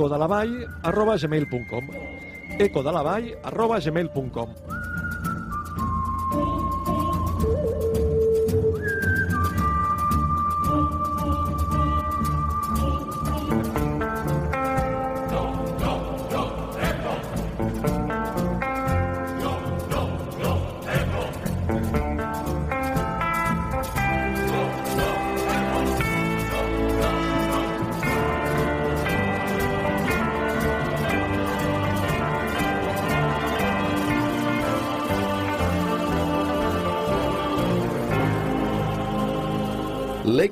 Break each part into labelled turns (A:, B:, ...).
A: ecodelavall arroba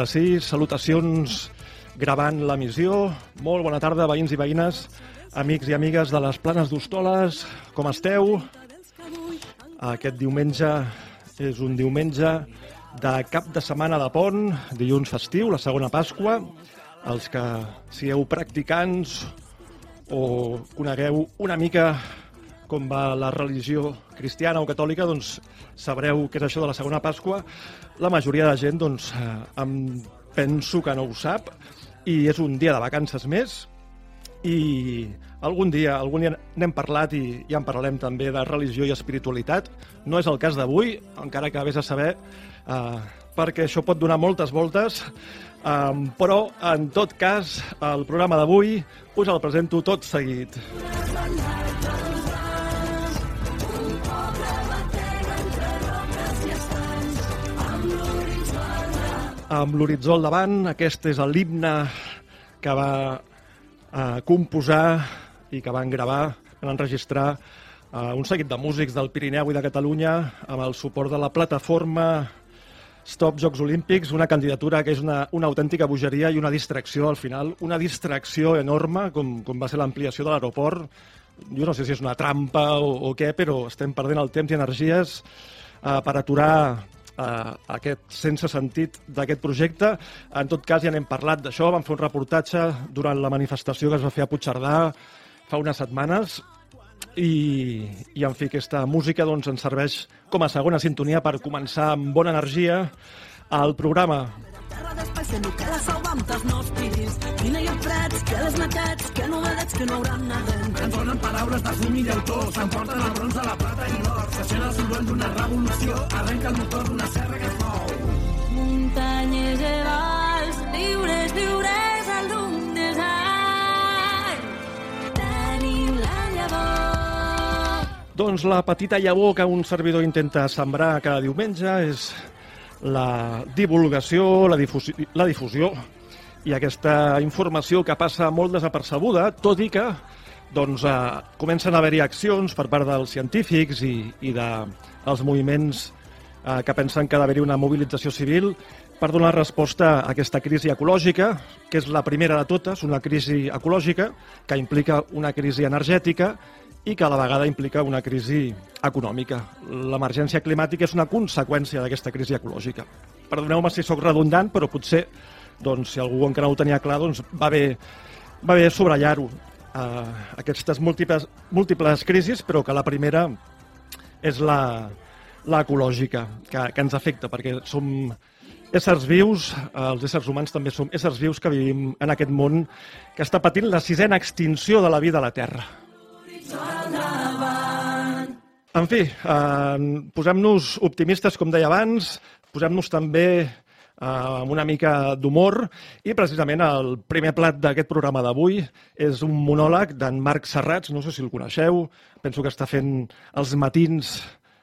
A: Ara sí, salutacions gravant l'emissió. Molt bona tarda, veïns i veïnes, amics i amigues de les Planes d'Hostoles. Com esteu? Aquest diumenge és un diumenge de cap de setmana de pont, dilluns festiu, la segona Pasqua. Els que sigueu practicants o conegueu una mica com va la religió cristiana o catòlica, doncs sabreu què és això de la segona Pasqua. La majoria de gent, doncs, eh, em penso que no ho sap, i és un dia de vacances més, i algun dia, algun dia n'hem parlat i ja en parlarem també de religió i espiritualitat. No és el cas d'avui, encara que vés a saber, eh, perquè això pot donar moltes voltes, eh, però en tot cas, el programa d'avui us el presento tot seguit. Amb l'horitzó al davant. Aquest és l'himne que va eh, composar i que van gravar, van enregistrar eh, un seguit de músics del Pirineu i de Catalunya amb el suport de la plataforma Stop Jocs Olímpics, una candidatura que és una, una autèntica bogeria i una distracció al final, una distracció enorme, com, com va ser l'ampliació de l'aeroport. Jo no sé si és una trampa o, o què, però estem perdent el temps i energies eh, per aturar eh, aquest sense sentit d'aquest projecte. En tot cas, ja n'hem parlat d'això, vam fer un reportatge durant la manifestació que es va fer a Puigcerdà fa unes setmanes i, i en fi, aquesta música doncs, ens serveix com a segona sintonia per començar amb bona energia el programa.
B: D'espai sent que la salva amb els nous fills. Quina hi ha freds, que les maquets, que novedets que no hauran nadent.
C: Ens donen paraules de fum i d'autor, s'emporten el bronze, la plata i l'or. S'aixena el soroll d'una revolució, arrenca el motor d'una serra que es mou.
B: Muntanyes i valls, lliures, lliures al llum des any. Tenim la llavor.
A: Doncs la petita llavor que un servidor intenta sembrar cada diumenge és la divulgació, la difusió, la difusió i aquesta informació que passa molt desapercebuda, tot i que doncs, eh, comencen a haver-hi accions per part dels científics i, i dels moviments eh, que pensen que ha d'haver-hi una mobilització civil per donar resposta a aquesta crisi ecològica, que és la primera de totes, una crisi ecològica que implica una crisi energètica i que a la vegada implica una crisi econòmica. L'emergència climàtica és una conseqüència d'aquesta crisi ecològica. Perdoneu-me si sóc redundant, però potser, doncs, si algú encara no ho tenia clar, doncs va bé, va bé sobrellar-ho. Uh, aquestes múltiples, múltiples crisis, però que la primera és la, la ecològica, que, que ens afecta, perquè som éssers vius, els éssers humans també som éssers vius que vivim en aquest món que està patint la sisena extinció de la vida a la Terra. En fi, eh, posem-nos optimistes, com deia abans, posem-nos també eh, amb una mica d'humor i precisament el primer plat d'aquest programa d'avui és un monòleg d'en Marc Serrats, no sé si el coneixeu, penso que està fent els matins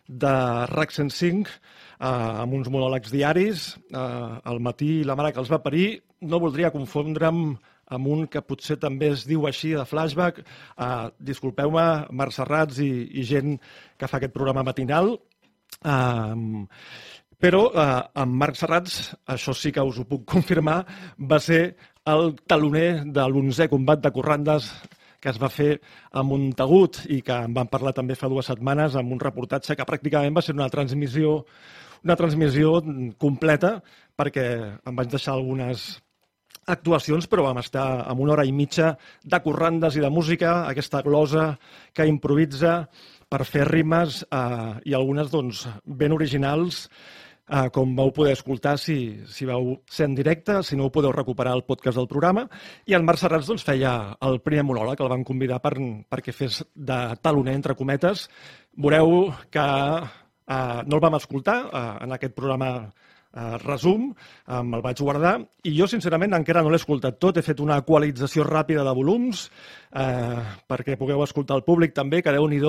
A: de RAC 105 eh, amb uns monòlegs diaris, eh, al matí la mare que els va parir, no voldria confondre'm un que potser també es diu així de flashback. Uh, Disculpeu-me, Marc Serrats i, i gent que fa aquest programa matinal. Uh, però uh, amb Marc Serrats, això sí que us ho puc confirmar, va ser el taloner de l'11è combat de corrandes que es va fer a Montagut i que en vam parlar també fa dues setmanes amb un reportatge que pràcticament va ser una transmissió una transmissió completa perquè em vaig deixar algunes actuacions, però vam estar amb una hora i mitja de corrandes i de música, aquesta glosa que improvisa per fer rimes eh, i algunes doncs, ben originals, eh, com vau poder escoltar si, si vau ser en directe, si no ho podeu recuperar al podcast del programa. I el Marc Serrats doncs, feia el primer monòleg, el van convidar per, perquè fes de taloner, entre cometes. Veureu que eh, no el vam escoltar eh, en aquest programa eh, resum, eh, me'l vaig guardar, i jo, sincerament, encara no l'he escoltat tot. He fet una equalització ràpida de volums eh, perquè pugueu escoltar el públic també, que déu nhi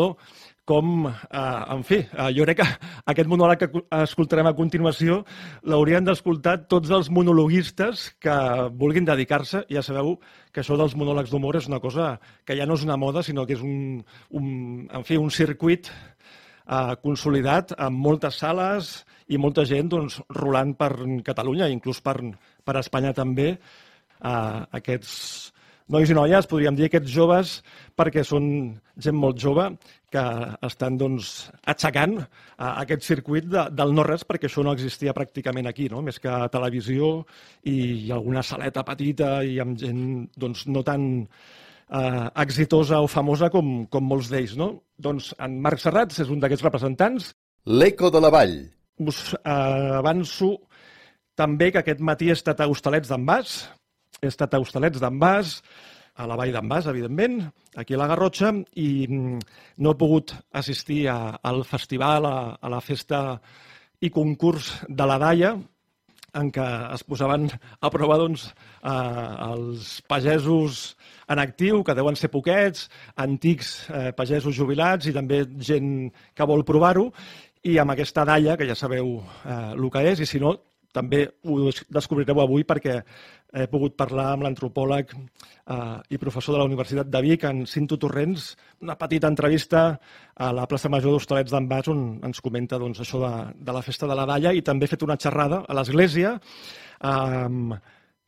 A: com, eh, en fi, eh, jo crec que aquest monòleg que escoltarem a continuació l'haurien d'escoltar tots els monologuistes que vulguin dedicar-se. Ja sabeu que això dels monòlegs d'humor és una cosa que ja no és una moda, sinó que és un, un, en fi, un circuit eh, consolidat amb moltes sales, i molta gent doncs, rolant per Catalunya, inclús per, per Espanya també, eh, aquests nois i noies, podríem dir aquests joves, perquè són gent molt jove que estan doncs, aixecant eh, aquest circuit de, del no-res, perquè això no existia pràcticament aquí, no? més que televisió i alguna saleta petita i amb gent doncs, no tan eh, exitosa o famosa com, com molts d'ells. No? Doncs en Marc Serrats és un d'aquests representants.
D: L'Eco de la Vall
A: us eh, avanço també que aquest matí he estat a Hostalets d'en Bas, he estat a Hostalets d'en Bas, a la vall d'en Bas, evidentment, aquí a la Garrotxa, i mm, no he pogut assistir a, al festival, a, a la festa i concurs de la Daia, en què es posaven a prova doncs, eh, els pagesos en actiu, que deuen ser poquets, antics eh, pagesos jubilats i també gent que vol provar-ho, i amb aquesta dalla, que ja sabeu eh, el que és, i si no, també ho descobrireu avui perquè he pogut parlar amb l'antropòleg eh, i professor de la Universitat de Vic, en Cinto Torrents, una petita entrevista a la plaça Major d'Hostalets d'en Bas, on ens comenta doncs, això de, de la festa de la Dalla, i també he fet una xerrada a l'església, eh,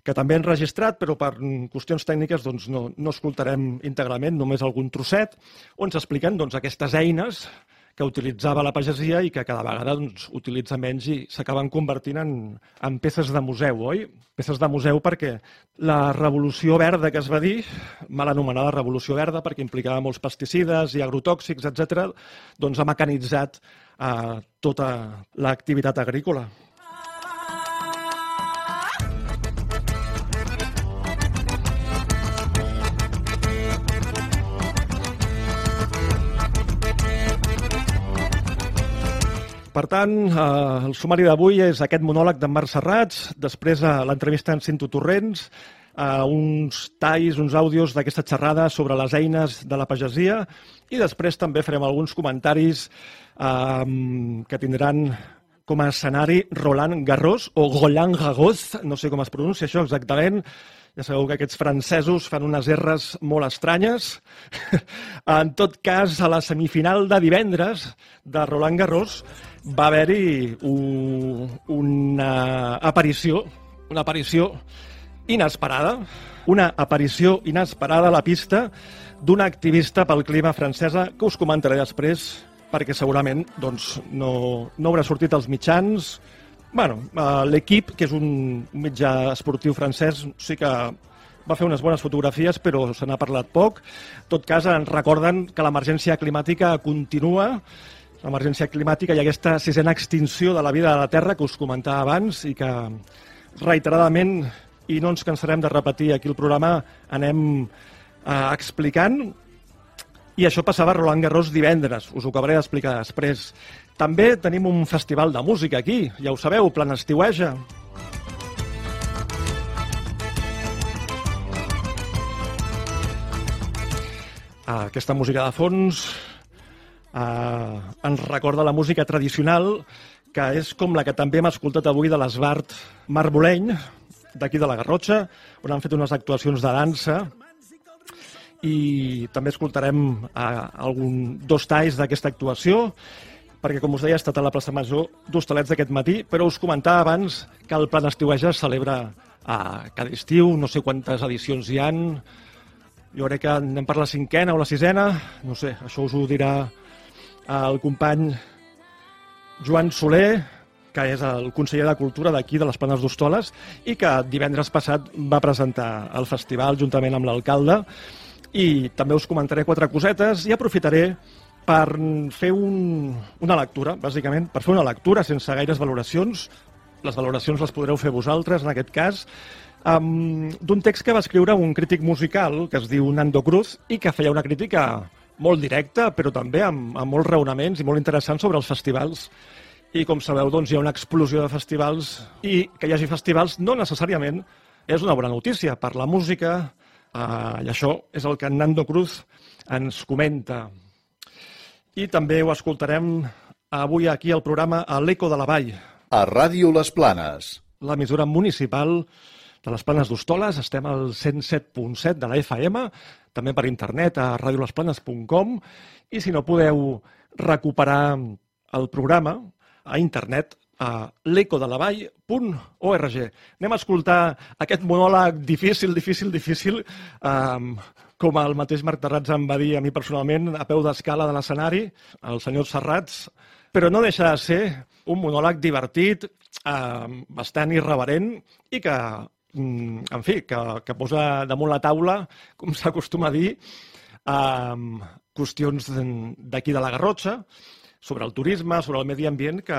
A: que també han registrat, però per qüestions tècniques doncs, no, no escoltarem íntegrament, només algun trosset, on s'expliquen doncs, aquestes eines que utilitzava la pagesia i que cada vegada doncs, utilitza menys i s'acaben convertint en, en peces de museu, oi? Peces de museu perquè la revolució verda que es va dir, mal anomenada revolució verda perquè implicava molts pesticides i agrotòxics, etc., doncs ha mecanitzat eh, tota l'activitat agrícola. Per tant, eh, el sumari d'avui és aquest monòleg d'en Marc Serrats, després eh, l'entrevista en Cinto Torrents, eh, uns talls, uns àudios d'aquesta xerrada sobre les eines de la pagesia i després també farem alguns comentaris eh, que tindran com a escenari Roland Garros o Roland Garros, no sé com es pronuncia això exactament, ja sabeu que aquests francesos fan unes erres molt estranyes. en tot cas, a la semifinal de divendres de Roland Garros va haver-hi un, una aparició, una aparició inesperada, una aparició inesperada a la pista d'una activista pel clima francesa que us comentaré després perquè segurament doncs, no, no haurà sortit als mitjans. bueno, eh, L'equip, que és un mitjà esportiu francès, sí que va fer unes bones fotografies, però se n'ha parlat poc. En tot cas, ens recorden que l'emergència climàtica continua, l'emergència climàtica i aquesta sisena extinció de la vida de la Terra que us comentava abans i que reiteradament, i no ens cansarem de repetir aquí el programa, anem eh, explicant i això passava a Roland Garros divendres, us ho acabaré d'explicar després. També tenim un festival de música aquí, ja ho sabeu, Plan Estiueja. Aquesta música de fons eh, ens recorda la música tradicional, que és com la que també hem escoltat avui de l'Esbart Marboleny, d'aquí de la Garrotxa, on han fet unes actuacions de dansa, i també escoltarem eh, algun, dos talls d'aquesta actuació, perquè, com us deia, he estat a la plaça Major d'Hostalets d'aquest matí, però us comentava abans que el Plan Estiueja es celebra a cada estiu, no sé quantes edicions hi han, jo crec que anem per la cinquena o la sisena, no sé, això us ho dirà el company Joan Soler, que és el conseller de Cultura d'aquí, de les Planes d'Hostoles, i que divendres passat va presentar el festival juntament amb l'alcalde, i també us comentaré quatre cosetes i aprofitaré per fer un, una lectura, bàsicament, per fer una lectura sense gaires valoracions. Les valoracions les podreu fer vosaltres, en aquest cas, um, d'un text que va escriure un crític musical que es diu Nando Cruz i que feia una crítica molt directa, però també amb, amb molts raonaments i molt interessants sobre els festivals. I com sabeu, doncs, hi ha una explosió de festivals i que hi hagi festivals no necessàriament és una bona notícia per la música, Uh, I això és el que Nando Cruz ens comenta. I també ho escoltarem avui aquí al programa a l'Eco de la Vall.
D: A Ràdio Les Planes.
A: L'emissora municipal de les Planes d'Hostoles. Estem al 107.7 de la FM, també per internet a radiolesplanes.com i si no podeu recuperar el programa a internet a l'ecodelavall.org. Anem a escoltar aquest monòleg difícil, difícil, difícil, um, com el mateix Marc Terrats em va dir a mi personalment, a peu d'escala de l'escenari, el senyor Serrats, però no deixa de ser un monòleg divertit, eh, bastant irreverent i que, en fi, que, que posa damunt la taula, com s'acostuma a dir, eh, qüestions d'aquí de la Garrotxa, sobre el turisme, sobre el medi ambient, que,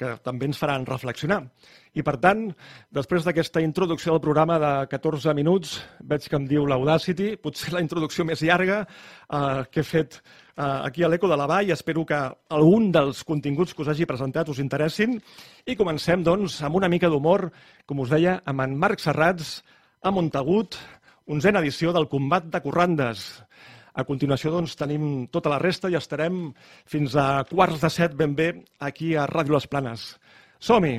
A: que també ens faran reflexionar. I, per tant, després d'aquesta introducció del programa de 14 minuts, veig que em diu l'Audacity, potser la introducció més llarga eh, que he fet aquí a l'Eco de la Vall. Espero que algun dels continguts que us hagi presentat us interessin. I comencem, doncs, amb una mica d'humor, com us deia, amb en Marc Serrats, a Montagut, onzena edició del Combat de Corrandes. A continuació, doncs, tenim tota la resta i estarem fins a quarts de set ben bé aquí a Ràdio Les Planes. Som-hi!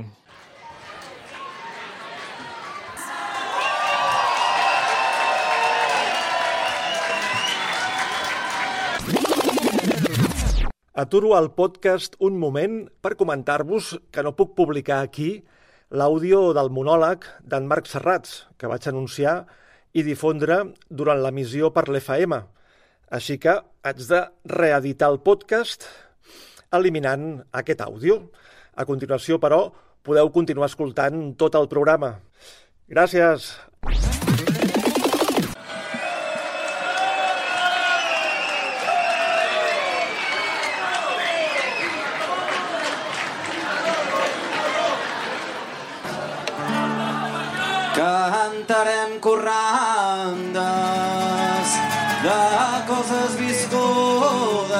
A: Aturo el podcast un moment per comentar-vos que no puc publicar aquí l'àudio del monòleg d'en Marc Serrats, que vaig anunciar i difondre durant l'emissió per l'FM. Així que haig de reeditar el podcast eliminant aquest àudio. A continuació, però, podeu continuar escoltant tot el programa. Gràcies.
E: Cantarem corrandes de coses viscudes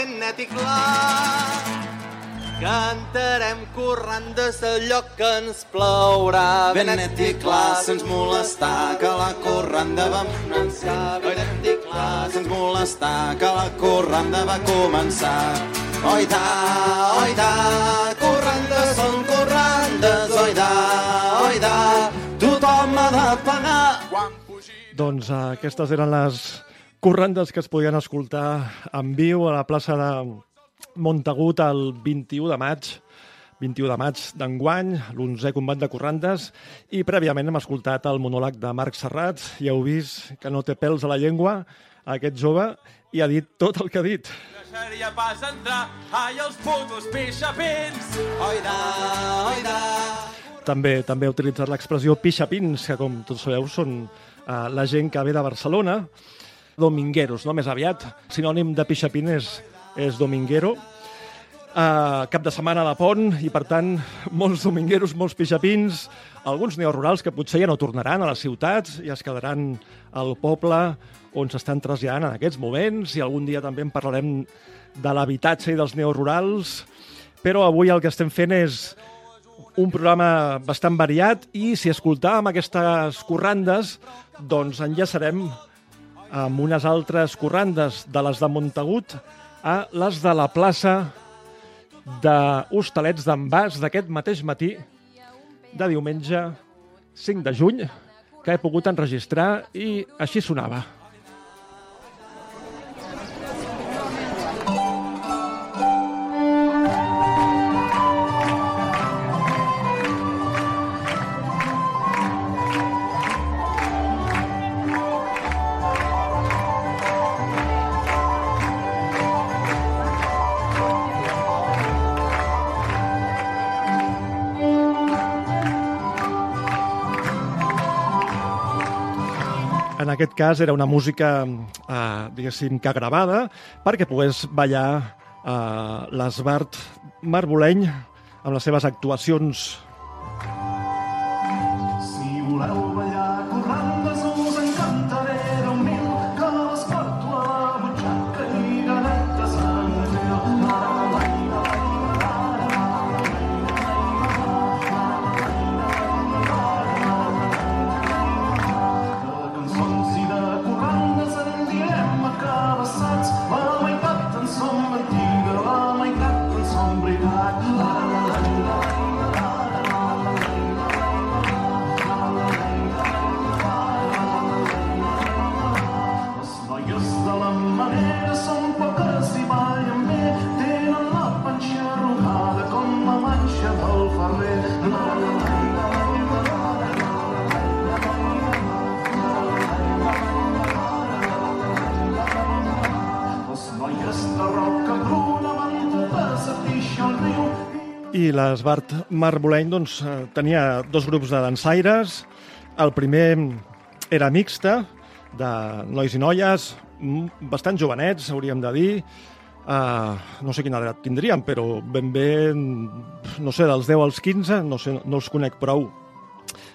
E: ben net i clar Cantarem corrandes d'allò que ens plourà. Ben net i clar, sense molestar, que la corranda va començar. Ben net i clar, sense molestar, que la corranda va començar. Oida, oida, corrandes són corrandes, oida, oida, tothom ha de pagar.
A: Doncs eh, aquestes eren les corrandes que es podien escoltar en viu a la plaça de Montagut el 21 de maig 21 de maig d'enguany, l'11è combat de corrandes, i prèviament hem escoltat el monòleg de Marc Serrat, i heu vist que no té pèls a la llengua, aquest jove, i ha dit tot el que ha dit.
F: Deixaria pas entrar, ai, els putos pixapins!
E: Oida, oida.
A: També també ha utilitzat l'expressió pixapins, que com tots sabeu són uh, la gent que ve de Barcelona, domingueros, no? Més aviat, sinònim de pixapin és, dominguero. Uh, cap de setmana de pont i, per tant, molts domingueros, molts pixapins, alguns neorurals que potser ja no tornaran a les ciutats i es quedaran al poble on s'estan traslladant en aquests moments i algun dia també en parlarem de l'habitatge i dels neorurals, però avui el que estem fent és un programa bastant variat i si escoltàvem aquestes corrandes, doncs enllaçarem amb unes altres corrandes de les de Montagut a les de la plaça d'Hostalets d'en Bas d'aquest mateix matí de diumenge 5 de juny que he pogut enregistrar i així sonava. Aquest cas era una música, eh, diguéssim, que gravada perquè pogués ballar eh, l'Esbart Marboleny amb les seves actuacions. L'Esbart Marboleny doncs, eh, tenia dos grups de dansaires. El primer era mixta, de nois i noies, bastant jovenets, hauríem de dir. Uh, no sé quina edat tindrien, però ben bé, no sé, dels 10 als 15, no, sé, no els conec prou.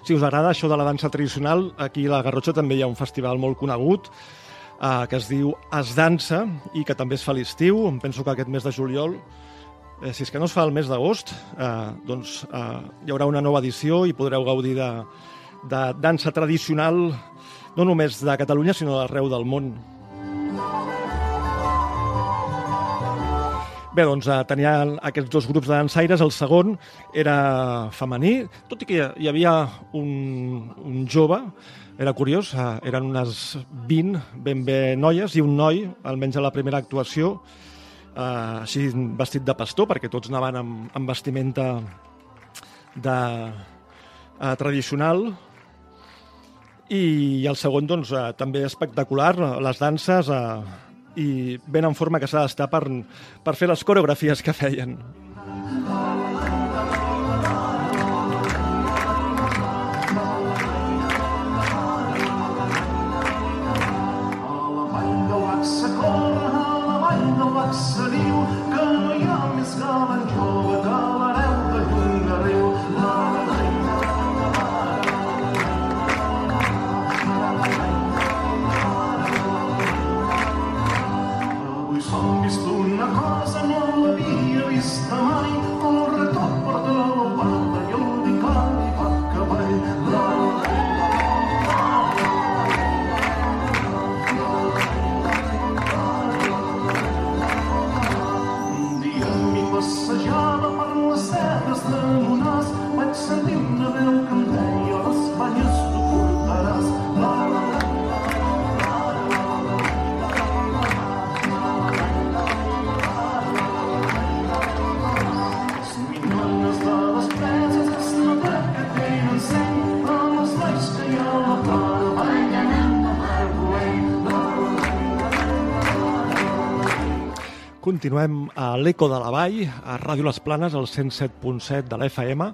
A: Si us agrada això de la dansa tradicional, aquí a la Garrotxa també hi ha un festival molt conegut uh, que es diu Es Dansa i que també es fa l'estiu, em penso que aquest mes de juliol Eh, si és que no es fa el mes d'agost, eh, doncs eh, hi haurà una nova edició i podreu gaudir de, de dansa tradicional no només de Catalunya, sinó d'arreu del món. Bé, doncs eh, tenia aquests dos grups de dansaires, el segon era femení, tot i que hi havia un, un jove, era curiós, eh, eren unes 20 ben bé noies i un noi, almenys a la primera actuació, eh, així vestit de pastor, perquè tots anaven amb, amb vestimenta de, eh, tradicional, i el segon, doncs, eh, també espectacular, les danses eh, i ben en forma que s'ha d'estar per, per fer les coreografies que feien. Continuem a l'Eco de la Vall, a Ràdio Les Planes, al 107.7 de l'FM,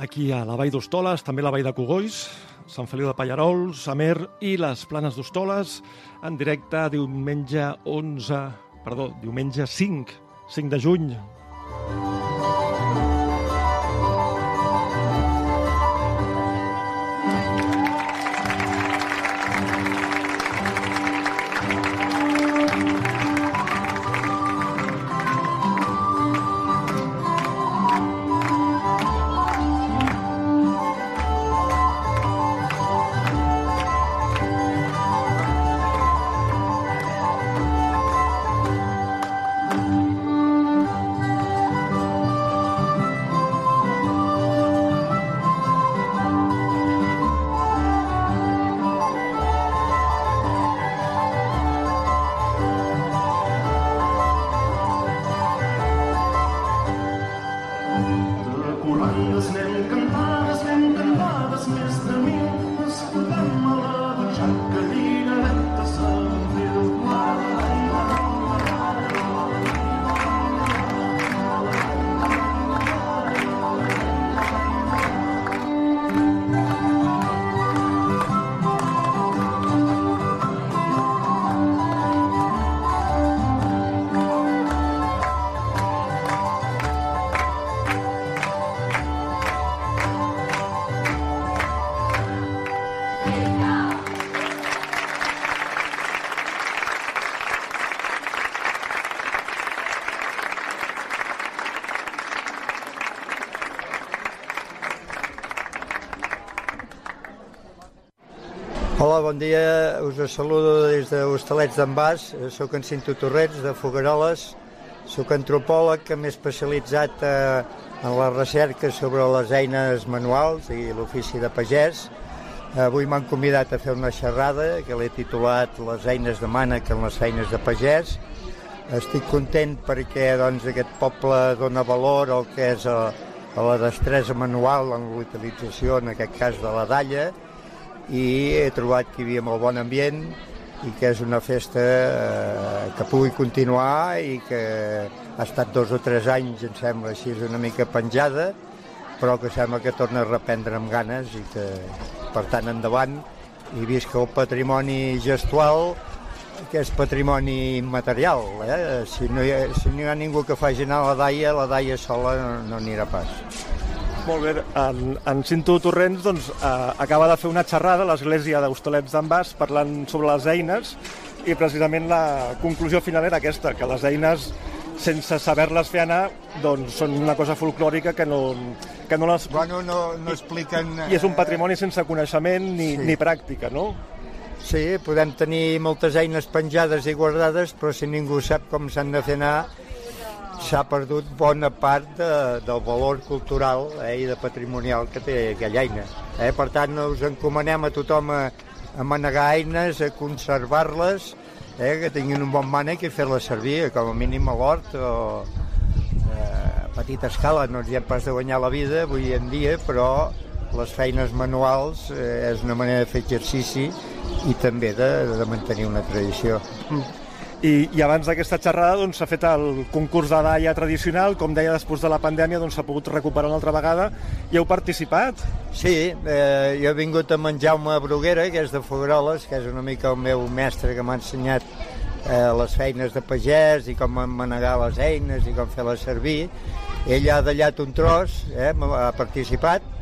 A: aquí a la Vall d'Hostoles, també la Vall de Cogolls, Sant Feliu de Pallarols, Amer i les Planes d'Hostoles, en directe diumenge 11, perdó, diumenge 5, 5 de juny.
C: De
G: bon dia. Us saludo des de Hostalets d'en Bas. Soc en Cinto Torrents, de Fogueroles. Soc antropòleg que m'he especialitzat eh, en la recerca sobre les eines manuals i l'ofici de pagès. Avui m'han convidat a fer una xerrada que l'he titulat Les eines de mànec en les feines de pagès. Estic content perquè doncs, aquest poble dona valor al que és a, a la destresa manual en l'utilització, en aquest cas, de la dalla, i he trobat que hi havia molt bon ambient i que és una festa eh, que pugui continuar i que ha estat dos o tres anys, em sembla, així una mica penjada, però que sembla que torna a reprendre amb ganes i que, per tant, endavant, i visca el patrimoni gestual, que és patrimoni immaterial. Eh? Si, no hi ha, si no hi ha ningú que faci anar la daia, la daia sola no, no anirà pas.
A: Molt bé, en, en Cinto Torrents doncs, eh, acaba de fer una xerrada a l'església d'Hostalets d'en Bas parlant sobre les eines i precisament la conclusió final era aquesta, que les eines sense saber-les fer anar doncs són una cosa folclòrica que no, que no les...
G: Bueno, no, no expliquen...
A: I és un patrimoni sense coneixement ni,
G: Sí.
A: ni pràctica, no?
G: Sí, podem tenir moltes eines penjades i guardades, però si ningú sap com s'han de fer anar, s'ha perdut bona part de, del valor cultural eh, i de patrimonial que té aquella eina. Eh? Per tant, us encomanem a tothom a, a manegar eines, a conservar-les, eh, que tinguin un bon mànec i fer-les servir, com a mínim a l'hort o eh, a petita escala. No ens hi pas de guanyar la vida avui en dia, però les feines manuals eh, és una manera de fer exercici i també de, de mantenir una tradició.
A: I, i abans d'aquesta xerrada doncs, s'ha fet el concurs de daia tradicional, com deia després de la pandèmia doncs, s'ha pogut recuperar una altra vegada i heu participat.
G: Sí, eh, jo he vingut amb en Jaume Bruguera, que és de Fogueroles, que és una mica el meu mestre que m'ha ensenyat eh, les feines de pagès i com manegar les eines i com fer-les servir. Ell ha dallat un tros, eh, ha participat,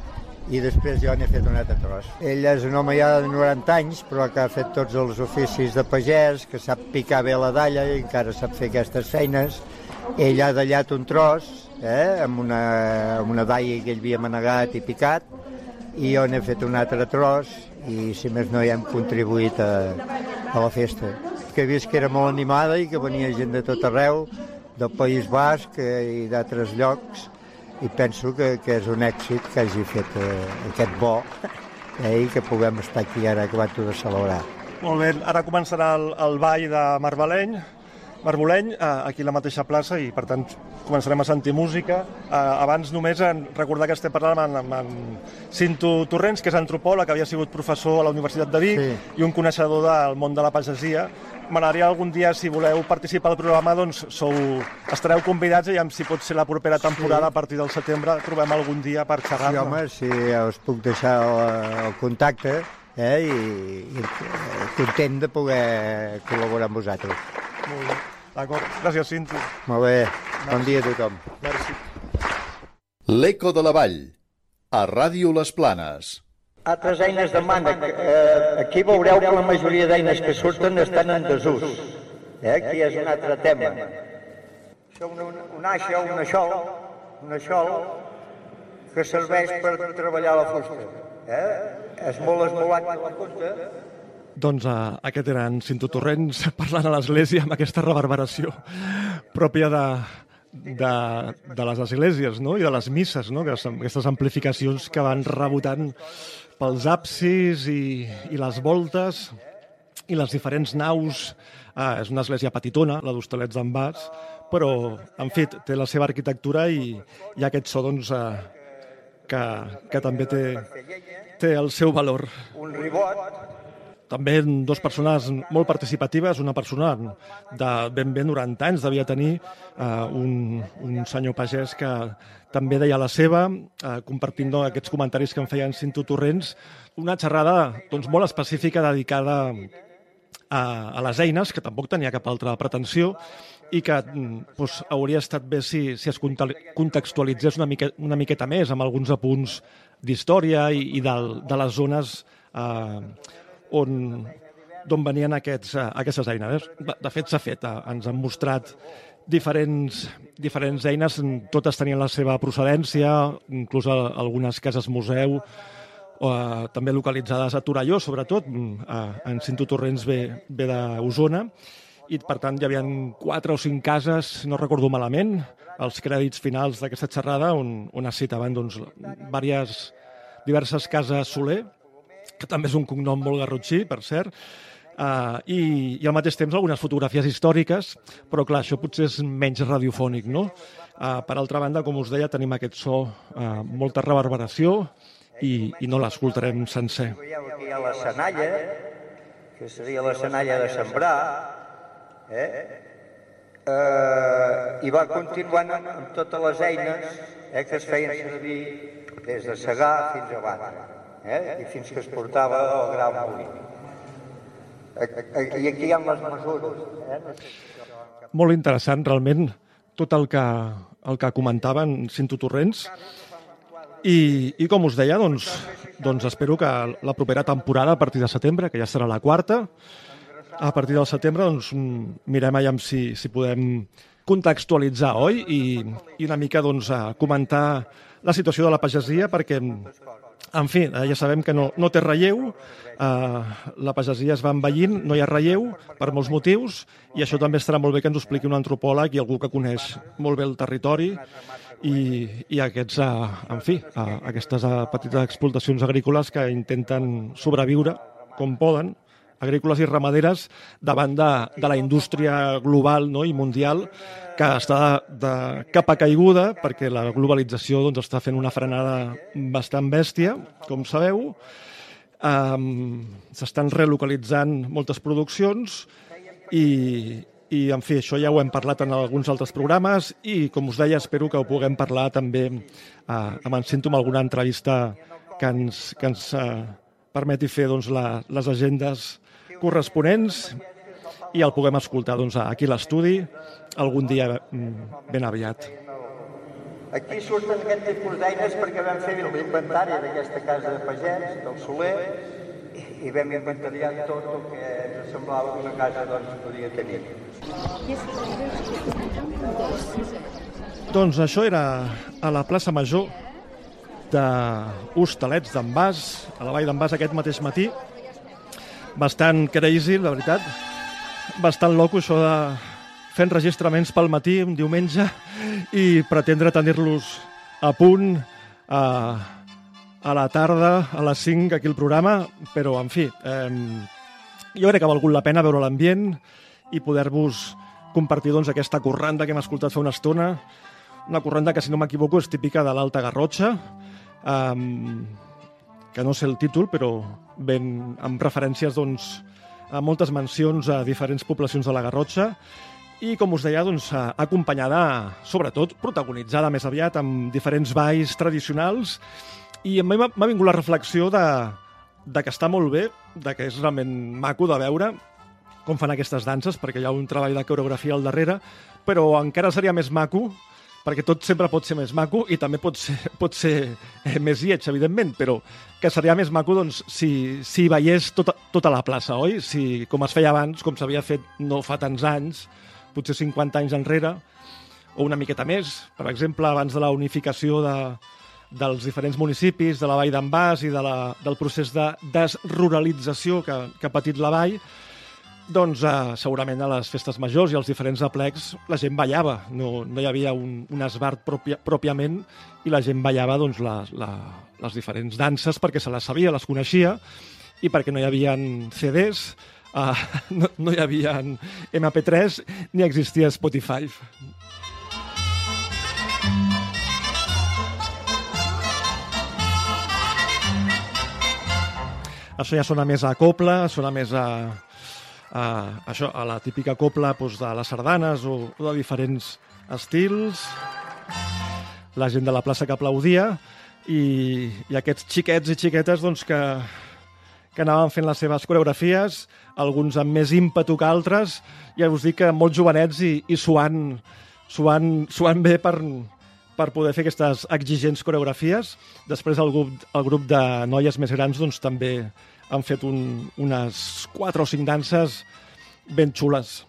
G: i després jo n'he fet un altre tros. Ell és un home ja de 90 anys, però que ha fet tots els oficis de pagès, que sap picar bé la dalla i encara sap fer aquestes feines. Ell ha dallat un tros, eh, amb, una, amb una daia que ell havia manegat i picat, i jo n'he fet un altre tros, i si més no hi hem contribuït a, a la festa. Que he vist que era molt animada i que venia gent de tot arreu, del País Basc eh, i d'altres llocs, i penso que, que és un èxit que hagi fet eh, aquest bo eh, i que puguem estar aquí ara acabant-ho de celebrar.
A: Molt bé, ara començarà el, el ball de Marbaleny, Marboleny, eh, aquí a la mateixa plaça, i per tant començarem a sentir música. Eh, abans només en recordar que estem parlant amb, amb, amb Cinto Torrents, que és antropòleg, que havia sigut professor a la Universitat de Vic
G: Sí.
A: i un coneixedor del món de la pagesia, m'agradaria algun dia, si voleu participar al programa, doncs sou, estareu convidats i si pot ser la propera temporada, a partir del setembre, trobem algun dia per xerrar.
G: Sí, home, sí, us puc deixar el, el contacte eh, i, i eh, content de poder col·laborar amb vosaltres.
A: Molt bé. D'acord. Gràcies, Cinto.
G: Molt bé, bon dia a tothom.
A: Merci.
D: L'Eco de la Vall, a Ràdio Les Planes.
G: Altres eines de mànec. Eh, aquí veureu que la majoria d'eines que surten estan en desús. Eh? Aquí és un altre tema. Això una, una, una aixa, un aixol, un aixol que serveix per treballar la fusta. Eh? És molt esmolat la fusta.
A: Doncs uh, aquest eren Cinto Torrents parlant a l'església amb aquesta reverberació pròpia de, de, de les esglésies no? i de les misses, no? aquestes amplificacions que van rebotant pels absis i, i les voltes i les diferents naus. Ah, és una església petitona, la d'Hostalets d'en Bas, però, en fi, té la seva arquitectura i ha aquest so, doncs, eh, que, que també té, té el seu valor.
G: Un ribot,
A: També dos persones molt participatives, una persona de ben bé 90 anys devia tenir, eh, un, un senyor pagès que també deia la seva, eh, compartint no, aquests comentaris que em feien Cinto Torrents, una xerrada doncs, molt específica dedicada a, a les eines, que tampoc tenia cap altra pretensió, i que mm, doncs, hauria estat bé si, si es conte- contextualitzés una, mica, una miqueta més amb alguns apunts d'història i, i del, de les zones eh, on d'on venien aquests, eh, aquestes eines. De, fet, s'ha fet. Eh, ens han mostrat diferents, diferents eines, totes tenien la seva procedència, inclús algunes cases museu, eh, també localitzades a Torelló, sobretot, eh, en Cinto Torrents ve, ve d'Osona, i per tant hi havia quatre o cinc cases, no recordo malament, els crèdits finals d'aquesta xerrada, on, on es citaven doncs, diverses cases Soler, que també és un cognom molt garrotxí, per cert, Uh, i, i al mateix temps algunes fotografies històriques, però clar, això potser és menys radiofònic, no? Uh, per altra banda, com us deia, tenim aquest so, uh, molta reverberació i, i no l'escoltarem sencer.
G: aquí hi ha la senalla, que seria la senalla de sembrar, eh? Eh, i va continuant amb totes les eines eh, que es feien servir des de segar fins a batre, eh? i fins que es portava al grau eh, I aquí hi ha les mesures. Eh?
A: Molt interessant, realment, tot el que, el que comentaven Cinto Torrents. I, I com us deia, doncs, doncs espero que la propera temporada, a partir de setembre, que ja serà la quarta, a partir del setembre doncs, mirem allà si, si podem contextualitzar, oi? I, i una mica doncs, comentar la situació de la pagesia, perquè, en fi, eh, ja sabem que no, no té relleu, eh, la pagesia es va envellint, no hi ha relleu per molts motius, i això també estarà molt bé que ens expliqui un antropòleg i algú que coneix molt bé el territori i, i aquests, eh, en fi, eh, aquestes eh, petites explotacions agrícoles que intenten sobreviure com poden, agrícoles i ramaderes davant de, de la indústria global no, i mundial que està de, de capa caiguda perquè la globalització doncs, està fent una frenada bastant bèstia, com sabeu. Um, S'estan relocalitzant moltes produccions i, i, en fi, això ja ho hem parlat en alguns altres programes i, com us deia, espero que ho puguem parlar també uh, amb en Cinto alguna entrevista que ens, que ens uh, permeti fer doncs, la, les agendes corresponents i el puguem escoltar doncs, aquí a l'estudi algun dia mm, ben aviat.
G: Aquí surten aquest tipus d'eines perquè vam fer l'inventari d'aquesta casa de pagès, del Soler, i vam inventariar tot el que ens semblava que una casa doncs, podia tenir.
A: Doncs això era a la plaça Major de Hostalets d'en Bas, a la vall d'en Bas aquest mateix matí. Bastant crazy, la veritat. Bastant loco això de fer enregistraments pel matí, un diumenge, i pretendre tenir-los a punt a, a la tarda, a les 5, aquí el programa, però, en fi, eh, jo crec que ha valgut la pena veure l'ambient i poder-vos compartir doncs, aquesta corranda que hem escoltat fa una estona, una corranda que, si no m'equivoco, és típica de l'Alta Garrotxa, um, que no sé el títol, però ben amb referències doncs, amb moltes mencions a diferents poblacions de la Garrotxa, i, com us deia, doncs, acompanyada, sobretot, protagonitzada més aviat amb diferents balls tradicionals, i a mi m'ha vingut la reflexió de, de que està molt bé, de que és realment maco de veure com fan aquestes danses, perquè hi ha un treball de coreografia al darrere, però encara seria més maco perquè tot sempre pot ser més maco i també pot ser, pot ser eh, més lleig, evidentment, però que seria més maco doncs, si, si veiés tota, tota la plaça, oi? Si, com es feia abans, com s'havia fet no fa tants anys, potser 50 anys enrere, o una miqueta més. Per exemple, abans de la unificació de, dels diferents municipis, de la vall d'en Bas i de la, del procés de desruralització que, que ha patit la vall, doncs eh, segurament a les festes majors i als diferents aplecs la gent ballava, no, no hi havia un, un esbart pròpia, pròpiament i la gent ballava doncs, la, la, les diferents danses perquè se les sabia, les coneixia i perquè no hi havia CDs, eh, no, no hi havia MP3 ni existia Spotify. Això ja sona més a copla, sona més a, a, això, a la típica copla doncs, de les sardanes o, o de diferents estils. La gent de la plaça que aplaudia i, i aquests xiquets i xiquetes doncs, que, que anaven fent les seves coreografies, alguns amb més ímpetu que altres, ja us dic que molt jovenets i, i suant, suant, suant bé per, per poder fer aquestes exigents coreografies. Després el grup, el grup de noies més grans doncs, també han fet un, unes quatre o cinc danses ben xules.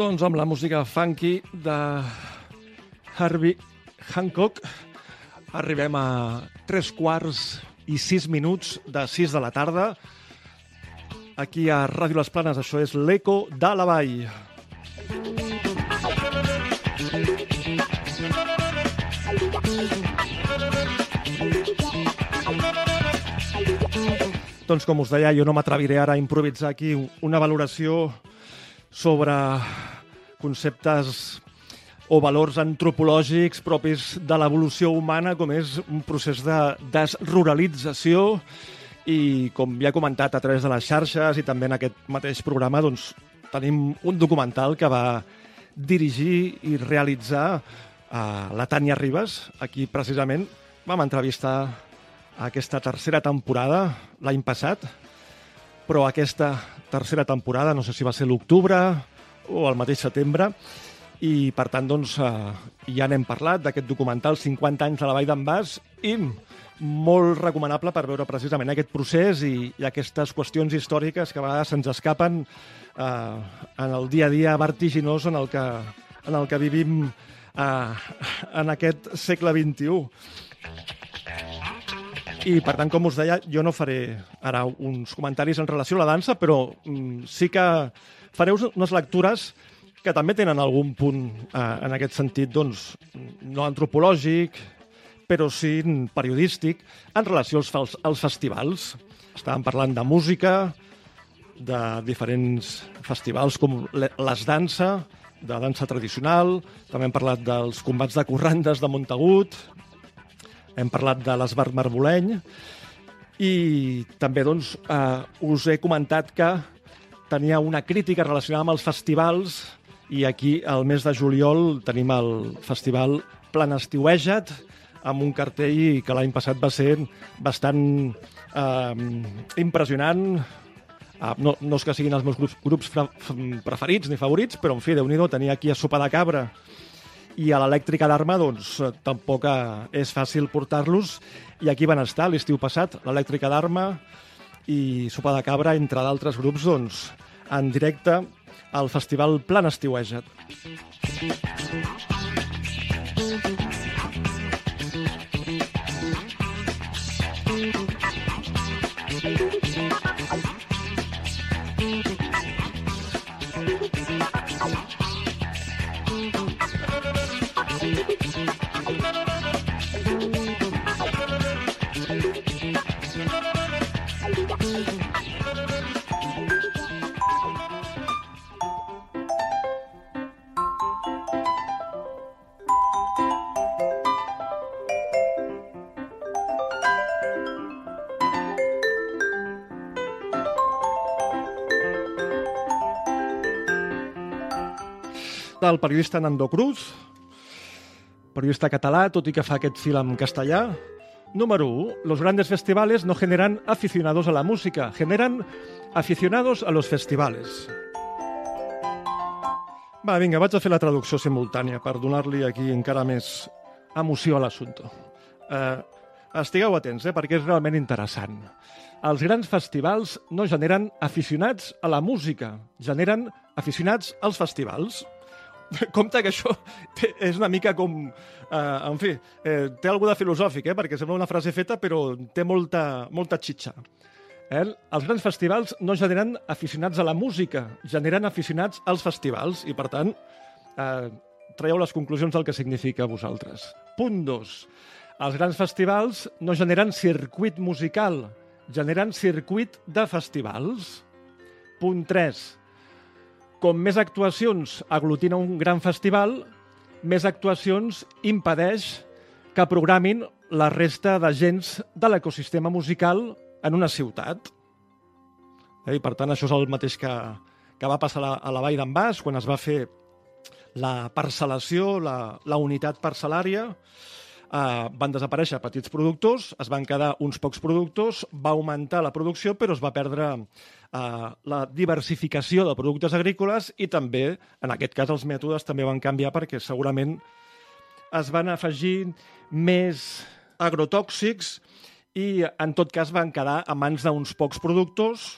A: Doncs amb la música funky de Herbie Hancock arribem a tres quarts i sis minuts de sis de la tarda. Aquí a Ràdio Les Planes, això és l'Eco de la Vall. Doncs com us deia, jo no m'atreviré ara a improvisar aquí una valoració sobre conceptes o valors antropològics propis de l'evolució humana, com és un procés de desruralització i, com ja he comentat a través de les xarxes i també en aquest mateix programa, doncs, tenim un documental que va dirigir i realitzar a la Tània Ribas. Aquí, precisament, vam entrevistar aquesta tercera temporada l'any passat, però aquesta tercera temporada, no sé si va ser l'octubre o el mateix setembre, i per tant doncs, eh, ja n'hem parlat d'aquest documental 50 anys a la Vall d'en Bas i molt recomanable per veure precisament aquest procés i, i aquestes qüestions històriques que a vegades se'ns escapen eh, en el dia a dia vertiginós en el que, en el que vivim eh, en aquest segle XXI. I, per tant, com us deia, jo no faré ara uns comentaris en relació a la dansa, però mm, sí que faré unes lectures que també tenen algun punt eh, en aquest sentit, doncs, no antropològic, però sí periodístic, en relació als, als, als festivals. Estàvem parlant de música, de diferents festivals com le- les dansa, de dansa tradicional, també hem parlat dels combats de corrandes de Montagut, hem parlat de l'Esbart Marboleny i també doncs, eh, us he comentat que tenia una crítica relacionada amb els festivals i aquí al mes de juliol tenim el festival Plan Estiueja't amb un cartell que l'any passat va ser bastant eh, impressionant. Ah, no, no és que siguin els meus grups, grups preferits ni favorits, però, en fi, déu nhi tenia aquí a Sopa de Cabra i a l'Elèctrica d'Arma, doncs, tampoc eh, és fàcil portar-los. I aquí van estar l'estiu passat, l'Elèctrica d'Arma i Sopa de Cabra, entre d'altres grups, doncs, en directe. al Festival Plan Estiueja't. Del periodista Nando Cruz, periodista català, tot i que fa aquest fil en castellà. Número 1. Los grandes festivales no generan aficionados a la música, generan aficionados a los festivales. Va, vinga, vaig a fer la traducció simultània per donar-li aquí encara més emoció a l'assumpte. Eh, estigueu atents, eh, perquè és realment interessant. Els grans festivals no generen aficionats a la música, generen aficionats als festivals. Compte que això té, és una mica com... Eh, en fi, eh, té alguna de filosòfic, eh, perquè sembla una frase feta, però té molta, molta xitxa. Eh? Els grans festivals no generen aficionats a la música, generen aficionats als festivals i, per tant, eh, traieu les conclusions del que significa vosaltres. Punt 2. Els grans festivals no generen circuit musical, generen circuit de festivals. Punt 3. Com més actuacions aglutina un gran festival, més actuacions impedeix que programin la resta d'agents de l'ecosistema musical en una ciutat. Eh, I per tant, això és el mateix que, que va passar a la, a la Vall d'en Bas, quan es va fer la parcel·lació, la, la unitat parcel·lària, eh, van desaparèixer petits productors, es van quedar uns pocs productors, va augmentar la producció, però es va perdre eh, la diversificació de productes agrícoles i també, en aquest cas, els mètodes també van canviar perquè segurament es van afegir més agrotòxics i, en tot cas, van quedar a mans d'uns pocs productors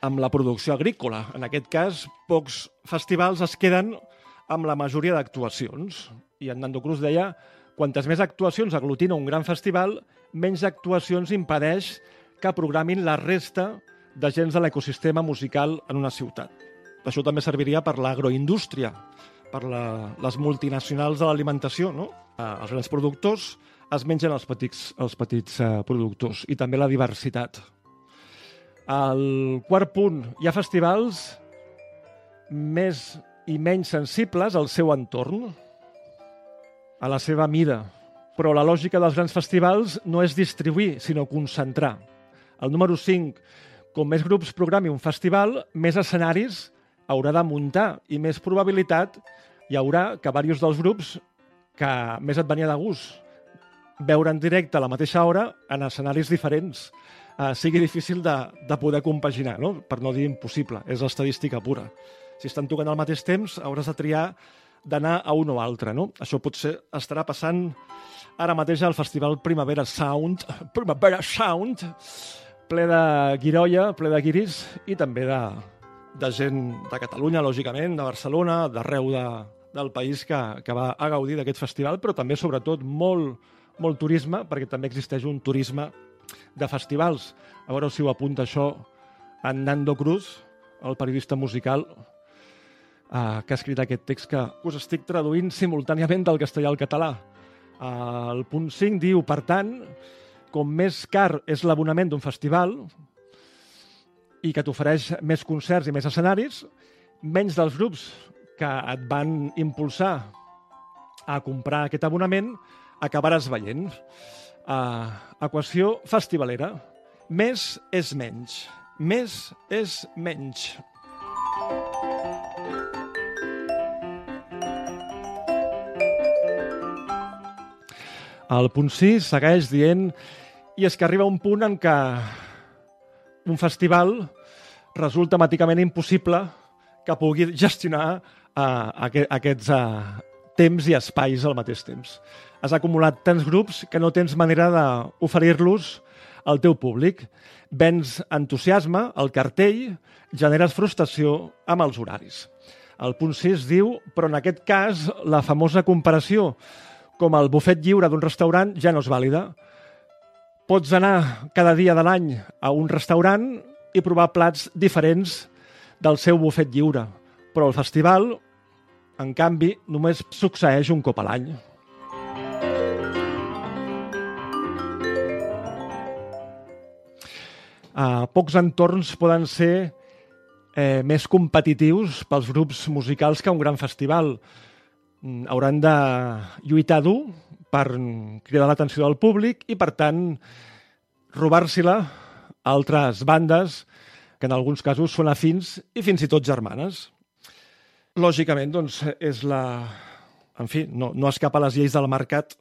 A: amb la producció agrícola. En aquest cas, pocs festivals es queden amb la majoria d'actuacions. I en Nando Cruz deia quantes més actuacions aglutina un gran festival, menys actuacions impedeix que programin la resta d'agents de l'ecosistema musical en una ciutat. Això també serviria per l'agroindústria, per la, les multinacionals de l'alimentació, no? Eh, els grans productors es mengen els petits, els petits eh, productors i també la diversitat. El quart punt, hi ha festivals més i menys sensibles al seu entorn, a la seva mida. Però la lògica dels grans festivals no és distribuir, sinó concentrar. El número 5, com més grups programi un festival, més escenaris haurà de muntar i més probabilitat hi haurà que diversos dels grups que més et venia de gust veure en directe a la mateixa hora en escenaris diferents eh, sigui difícil de, de poder compaginar, no? per no dir impossible. És estadística pura. Si estan tocant al mateix temps, hauràs de triar d'anar a un o altre. No? Això potser estarà passant ara mateix al Festival Primavera Sound, Primavera Sound, ple de guiroia, ple de guiris i també de, de gent de Catalunya, lògicament, de Barcelona, d'arreu de, del país que, que va a gaudir d'aquest festival, però també, sobretot, molt, molt turisme, perquè també existeix un turisme de festivals. A veure si ho apunta això en Nando Cruz, el periodista musical, eh, que ha escrit aquest text que us estic traduint simultàniament del castellà al català. Eh, el punt 5 diu, per tant, com més car és l'abonament d'un festival i que t'ofereix més concerts i més escenaris, menys dels grups que et van impulsar a comprar aquest abonament acabaràs veient. Uh, equació festivalera. Més és menys. Més és menys. El punt 6 segueix dient i és que arriba un punt en què un festival resulta màticament impossible que pugui gestionar uh, aquest, aquests uh, temps i espais al mateix temps. Has acumulat tants grups que no tens manera d'oferir-los el teu públic. Vens entusiasme, el cartell, generes frustració amb els horaris. El punt 6 diu, però en aquest cas, la famosa comparació com el bufet lliure d'un restaurant ja no és vàlida. Pots anar cada dia de l'any a un restaurant i provar plats diferents del seu bufet lliure, però el festival, en canvi, només succeeix un cop a l'any. Uh, pocs entorns poden ser eh, més competitius pels grups musicals que un gran festival. Mm, Hauran de lluitar dur per cridar l'atenció del públic i, per tant, robar-s'hi-la a altres bandes que en alguns casos són afins i fins i tot germanes. Lògicament, doncs, és la... En fi, no, no escapa a les lleis del mercat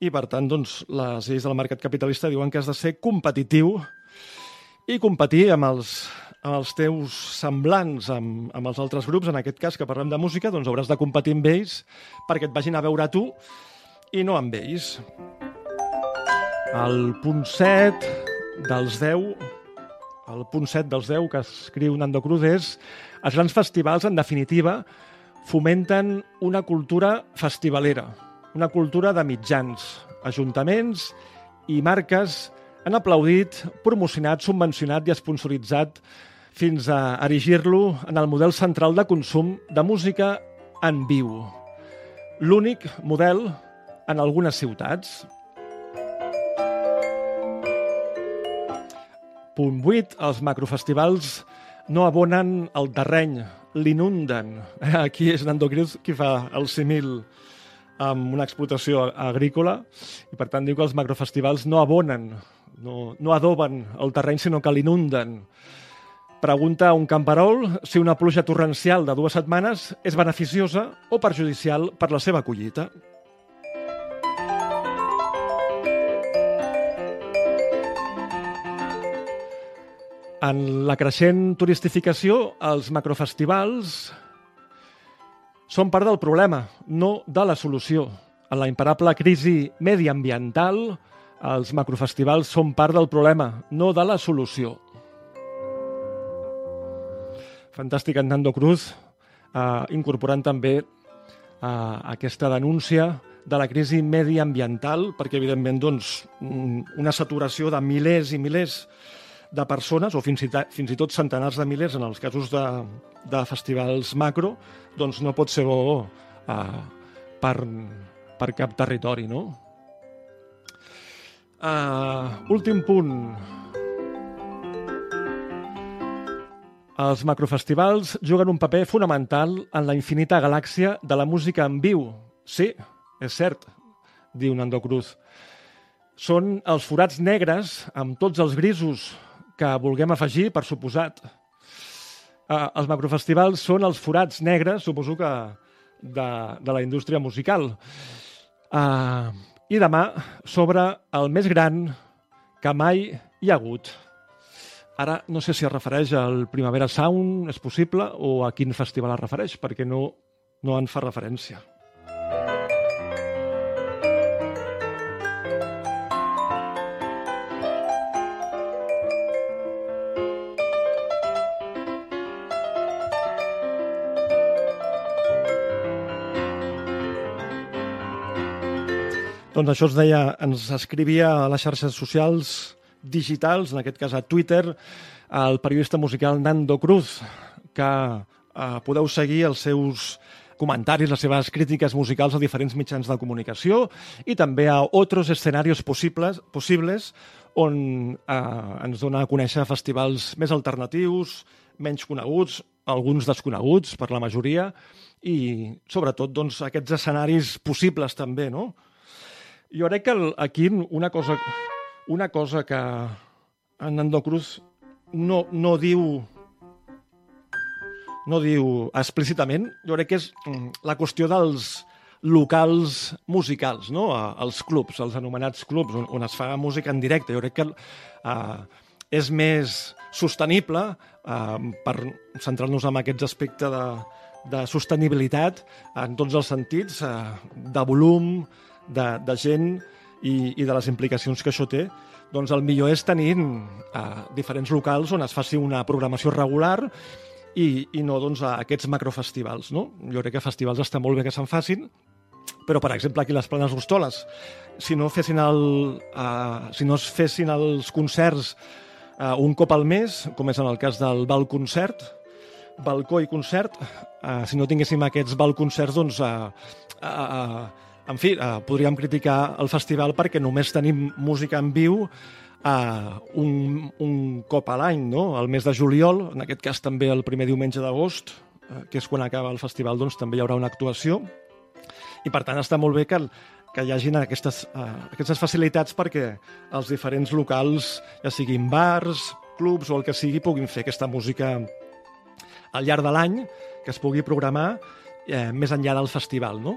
A: i, per tant, doncs, les lleis del mercat capitalista diuen que has de ser competitiu i competir amb els, amb els teus semblants, amb, amb els altres grups, en aquest cas que parlem de música, doncs hauràs de competir amb ells perquè et vagin a veure a tu i no amb ells. El punt 7 dels 10, el punt 7 dels 10 que escriu Nando Cruz és els grans festivals, en definitiva, fomenten una cultura festivalera, una cultura de mitjans, ajuntaments i marques han aplaudit, promocionat, subvencionat i esponsoritzat fins a erigir-lo en el model central de consum de música en viu. L'únic model en algunes ciutats. Punt 8. Els macrofestivals no abonen el terreny, l'inunden. Aquí és Nando Cruz qui fa el simil amb una explotació agrícola i per tant diu que els macrofestivals no abonen, no, no adoben el terreny sinó que l'inunden. Pregunta un camperol si una pluja torrencial de dues setmanes és beneficiosa o perjudicial per la seva collita. En la creixent turistificació, els macrofestivals són part del problema, no de la solució. En la imparable crisi mediambiental, els macrofestivals són part del problema, no de la solució. Fantàstic en Nando Cruz, eh, incorporant també eh, aquesta denúncia de la crisi mediambiental, perquè evidentment doncs, una saturació de milers i milers de persones, o fins i, fins i tot centenars de milers en els casos de, de festivals macro, doncs no pot ser bo uh, per, per cap territori, no? Uh, últim punt. Els macrofestivals juguen un paper fonamental en la infinita galàxia de la música en viu. Sí, és cert, diu Nando Cruz. Són els forats negres amb tots els grisos que vulguem afegir, per suposat. Uh, els macrofestivals són els forats negres, suposo que, de, de la indústria musical. Uh, I demà sobre el més gran que mai hi ha hagut. Ara no sé si es refereix al Primavera Sound, és possible, o a quin festival es refereix, perquè no, no en fa referència. Doncs això es deia, ens escrivia a les xarxes socials digitals, en aquest cas a Twitter, el periodista musical Nando Cruz, que eh, podeu seguir els seus comentaris, les seves crítiques musicals a diferents mitjans de comunicació i també a altres escenaris possibles, possibles on eh, ens dona a conèixer festivals més alternatius, menys coneguts, alguns desconeguts per la majoria, i sobretot doncs, aquests escenaris possibles també, no? Jo crec que el, aquí una cosa, una cosa que en Nando Cruz no, no diu no diu explícitament, jo crec que és mm, la qüestió dels locals musicals, no? els clubs, els anomenats clubs, on, on es fa música en directe. Jo crec que uh, és més sostenible uh, per centrar-nos en aquests aspectes de, de sostenibilitat en tots els sentits, uh, de volum, de, de gent i, i de les implicacions que això té, doncs el millor és tenir eh, diferents locals on es faci una programació regular i, i no doncs, a aquests macrofestivals. No? Jo crec que festivals està molt bé que se'n facin, però, per exemple, aquí les Planes d'Hostoles, si no fessin el, uh, si no es fessin els concerts uh, un cop al mes, com és en el cas del Val Concert, balcó i concert, uh, si no tinguéssim aquests balconcerts, doncs, uh, uh, uh, en fi, uh, podríem criticar el festival perquè només tenim música en viu uh, un, un cop a l'any, no? el mes de juliol, en aquest cas també el primer diumenge d'agost, uh, que és quan acaba el festival, doncs també hi haurà una actuació. I per tant està molt bé que, que hi hagin aquestes, uh, aquestes facilitats perquè els diferents locals, ja siguin bars, clubs o el que sigui, puguin fer aquesta música al llarg de l'any, que es pugui programar eh, més enllà del festival, no?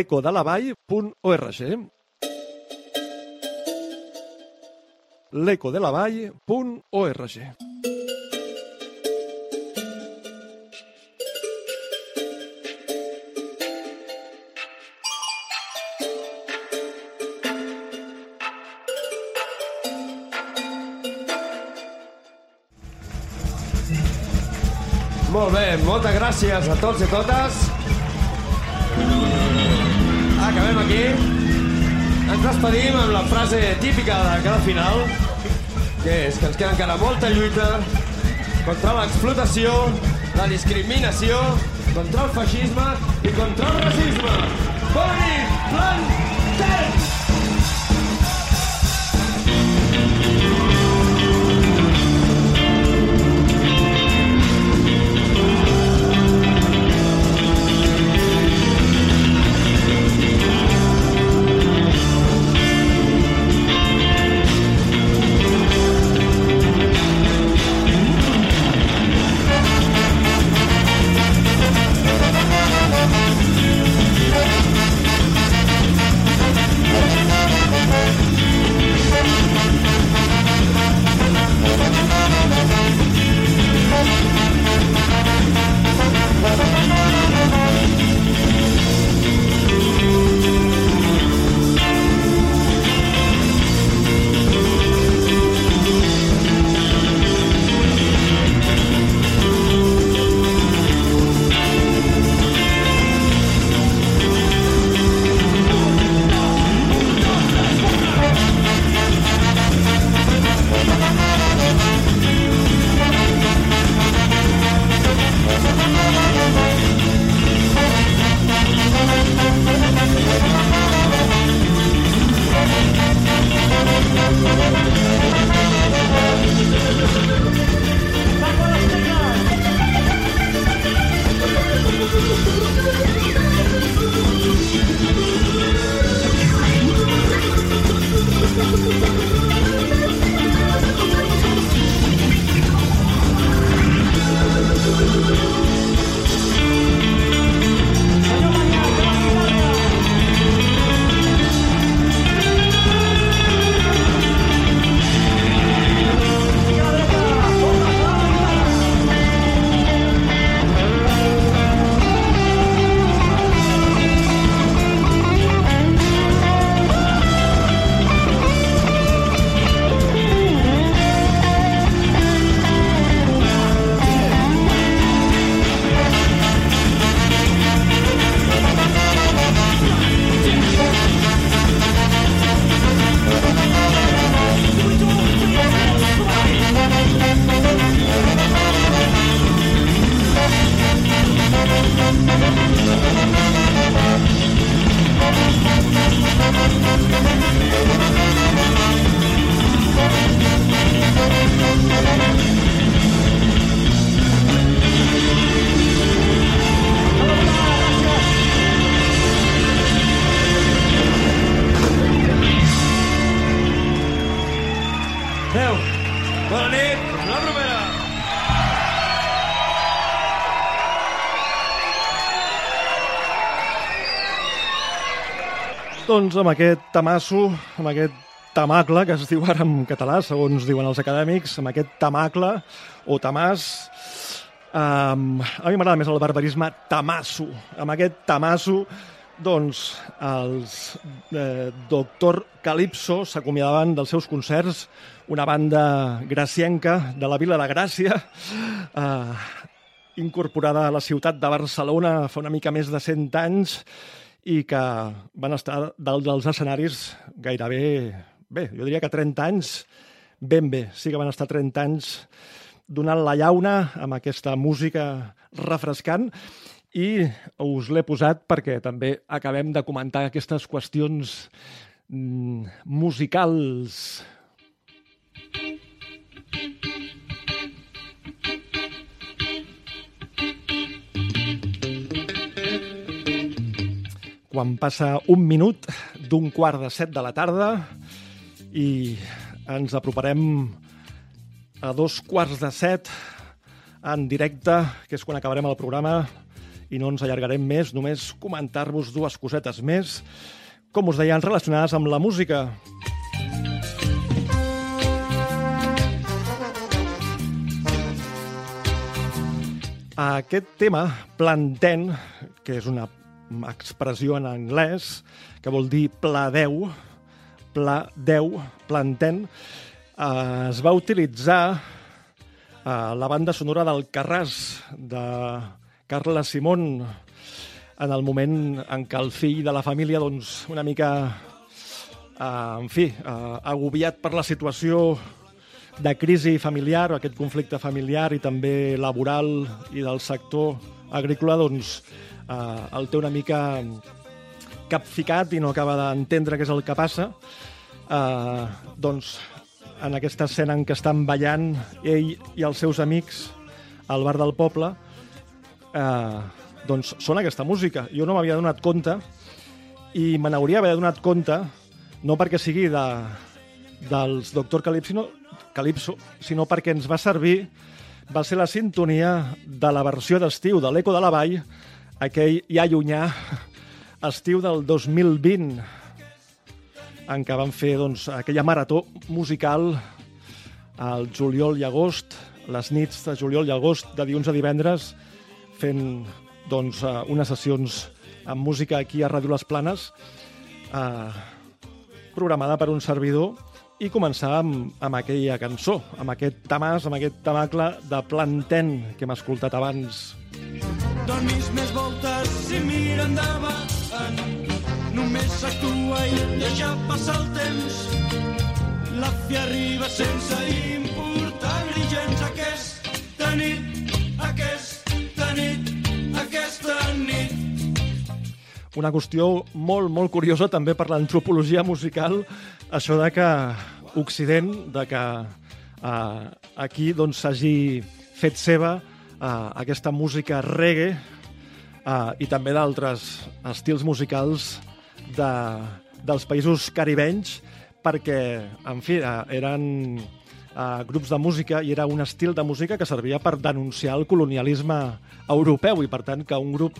A: l'ecodelavall.org l'ecodelavall.org
H: Molt bé, moltes gràcies a tots i totes. Acabem aquí. Ens despedim amb la frase típica de cada final, que és que ens queda encara molta lluita contra l'explotació, la discriminació, contra el feixisme i contra el racisme. Bona nit, Plantet!
A: Doncs amb aquest tamasso, amb aquest tamacle, que es diu ara en català, segons diuen els acadèmics, amb aquest tamacle o tamàs, um, a mi m'agrada més el barbarisme tamasso. Amb aquest tamasso, doncs, els eh, Doctor Calypso s'acomiadaven dels seus concerts, una banda gracienca de la Vila de Gràcia, eh, incorporada a la ciutat de Barcelona fa una mica més de 100 anys, i que van estar dalt dels escenaris gairebé, bé, jo diria que 30 anys, ben bé, sí que van estar 30 anys donant la llauna amb aquesta música refrescant i us l'he posat perquè també acabem de comentar aquestes qüestions mm, musicals. Quan passa un minut d'un quart de set de la tarda i ens aproparem a dos quarts de set en directe, que és quan acabarem el programa, i no ens allargarem més, només comentar-vos dues cosetes més, com us deien, relacionades amb la música. Aquest tema, Planten, que és una expressió en anglès que vol dir pla 10, pla 10, planten, eh, es va utilitzar a la banda sonora del Carràs de Carla Simón en el moment en què el fill de la família, doncs, una mica, eh, en fi, eh, agobiat per la situació de crisi familiar, aquest conflicte familiar i també laboral i del sector agrícola, doncs, eh, el té una mica capficat i no acaba d'entendre què és el que passa, eh, doncs en aquesta escena en què estan ballant ell i els seus amics al bar del poble, eh, doncs sona aquesta música. Jo no m'havia donat compte i me n'hauria d'haver donat compte no perquè sigui de, dels Doctor Calypso, sinó, Calypso, sinó perquè ens va servir, va ser la sintonia de la versió d'estiu de l'Eco de la Vall, aquell ja llunyà estiu del 2020 en què van fer doncs, aquella marató musical al juliol i agost, les nits de juliol i agost, de dilluns a divendres, fent doncs, eh, unes sessions amb música aquí a Ràdio Les Planes, eh, programada per un servidor, i començar amb, amb aquella cançó, amb aquest tamàs, amb aquest tamacle de Planten que hem escoltat abans.
I: Donis més voltes i mira endavant. Només actua i deixa passar el temps. La fi arriba sense importar-li gens aquesta nit, aquesta nit, aquesta nit.
A: Una qüestió molt, molt curiosa també per l'antropologia musical, això de que Occident, de que eh, aquí doncs, s'hagi fet seva eh, aquesta música reggae eh, i també d'altres estils musicals de, dels països caribenys perquè, en fi, eh, eren eh, grups de música i era un estil de música que servia per denunciar el colonialisme europeu i, per tant, que un grup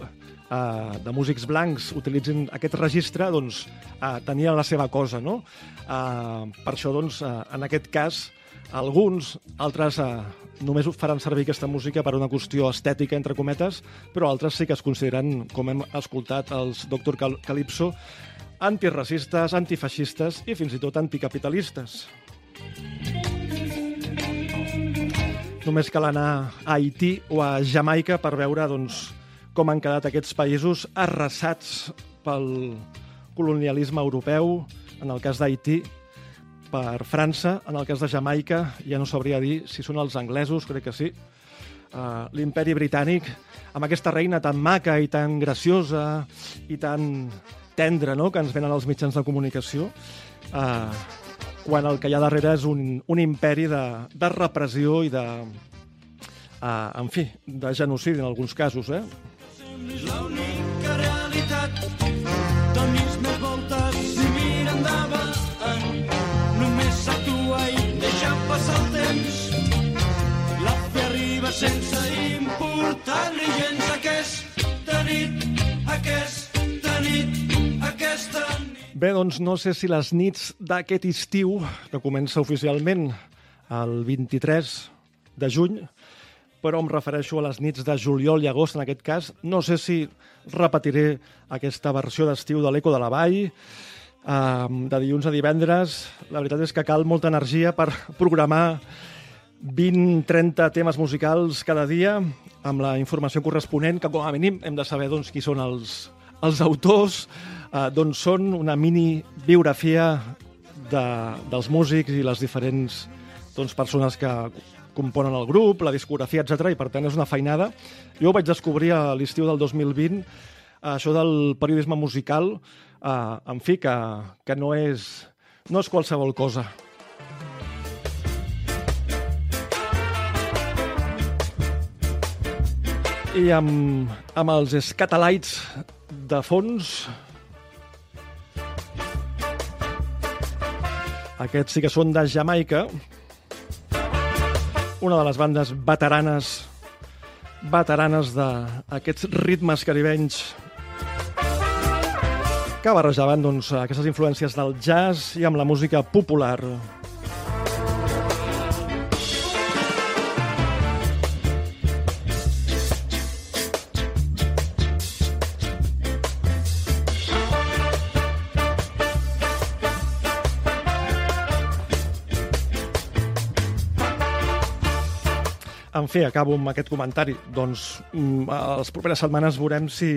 A: eh, de músics blancs utilitzin aquest registre, doncs, eh, tenia la seva cosa, no? Eh, per això, doncs, eh, en aquest cas, alguns, altres eh, només faran servir aquesta música per una qüestió estètica, entre cometes, però altres sí que es consideren, com hem escoltat els Doctor Cal Calypso, antiracistes, antifeixistes i fins i tot anticapitalistes. Només cal anar a Haití o a Jamaica per veure doncs, com han quedat aquests països arrasats pel colonialisme europeu, en el cas d'Haití, per França, en el cas de Jamaica, ja no sabria dir si són els anglesos, crec que sí, uh, l'imperi britànic, amb aquesta reina tan maca i tan graciosa i tan tendra no?, que ens venen els mitjans de comunicació, uh, quan el que hi ha darrere és un, un imperi de, de repressió i de, uh, en fi, de genocidi en alguns casos, eh?
I: L'única realitat. Donis més voltes i mira endavant. Només actua i deixa passar el temps. La fe arriba sense importar-li gens aquesta nit aquesta nit aquesta nit.
A: Bé, doncs no sé si les nits d'aquest estiu, que comença oficialment el 23 de juny, però em refereixo a les nits de juliol i agost en aquest cas, no sé si repetiré aquesta versió d'estiu de l'Eco de la Vall, eh, de dilluns a divendres. La veritat és que cal molta energia per programar 20-30 temes musicals cada dia, amb la informació corresponent, que com a mínim hem de saber doncs, qui són els, els autors, eh, doncs són una mini biografia de, dels músics i les diferents doncs, persones que componen el grup, la discografia, etc. i per tant és una feinada. Jo ho vaig descobrir a l'estiu del 2020, això del periodisme musical, eh, en fi, que, que no, és, no és qualsevol cosa. I amb, amb els Scatalites de fons, aquests sí que són de Jamaica, una de les bandes veteranes veteranes d'aquests ritmes caribenys que barrejaven doncs, aquestes influències del jazz i amb la música popular. Fi, acabo amb aquest comentari. Doncs mm, les properes setmanes veurem si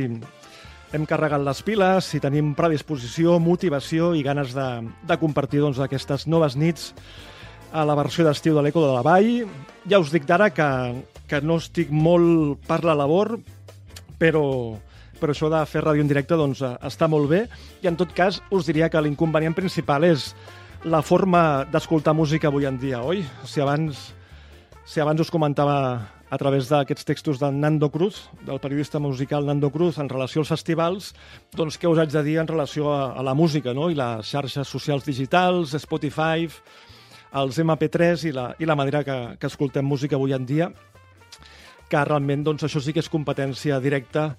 A: hem carregat les piles, si tenim predisposició, motivació i ganes de, de compartir doncs, aquestes noves nits a la versió d'estiu de l'Eco de la Vall. Ja us dic d'ara que, que no estic molt per la labor, però, però això de fer ràdio en directe doncs, està molt bé. I en tot cas us diria que l'inconvenient principal és la forma d'escoltar música avui en dia, oi? Si abans si abans us comentava a través d'aquests textos de Nando Cruz, del periodista musical Nando Cruz, en relació als festivals, doncs què us haig de dir en relació a, a la música, no? I les xarxes socials digitals, Spotify, els MP3 i la, i la manera que, que escoltem música avui en dia, que realment doncs, això sí que és competència directa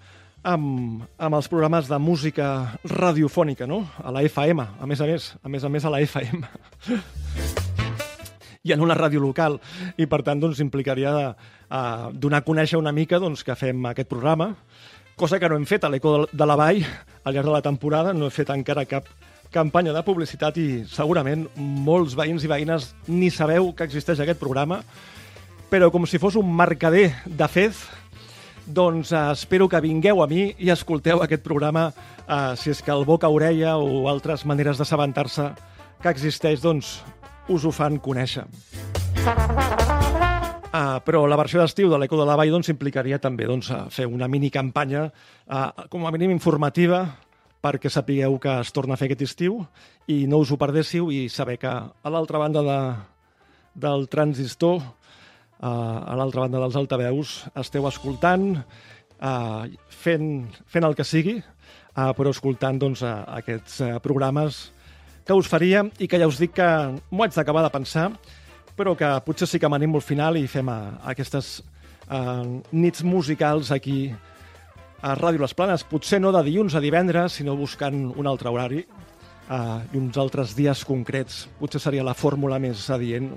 A: amb, amb els programes de música radiofònica, no? A la FM, a més a més, a més a més a la FM. i en una ràdio local. I, per tant, doncs, implicaria de, uh, donar a conèixer una mica doncs, que fem aquest programa, cosa que no hem fet a l'Eco de la Vall al llarg de la temporada, no he fet encara cap campanya de publicitat i segurament molts veïns i veïnes ni sabeu que existeix aquest programa, però com si fos un mercader de fez, doncs eh, espero que vingueu a mi i escolteu aquest programa eh, si és que el boca orella o altres maneres d'assabentar-se que existeix, doncs us ho fan conèixer. Uh, però la versió d'estiu de l'Eco de la Vall doncs, implicaria també doncs, fer una mini campanya, uh, com a mínim informativa, perquè sapigueu que es torna a fer aquest estiu i no us ho perdéssiu i saber que a l'altra banda de, del transistor, uh, a l'altra banda dels altaveus, esteu escoltant, uh, fent, fent el que sigui, uh, però escoltant doncs, uh, aquests uh, programes que us faria i que ja us dic que m'ho haig d'acabar de pensar, però que potser sí que m'animo al final i fem a, a aquestes uh, nits musicals aquí a Ràdio Les Planes, potser no de dilluns a divendres, sinó buscant un altre horari uh, i uns altres dies concrets. Potser seria la fórmula més adient.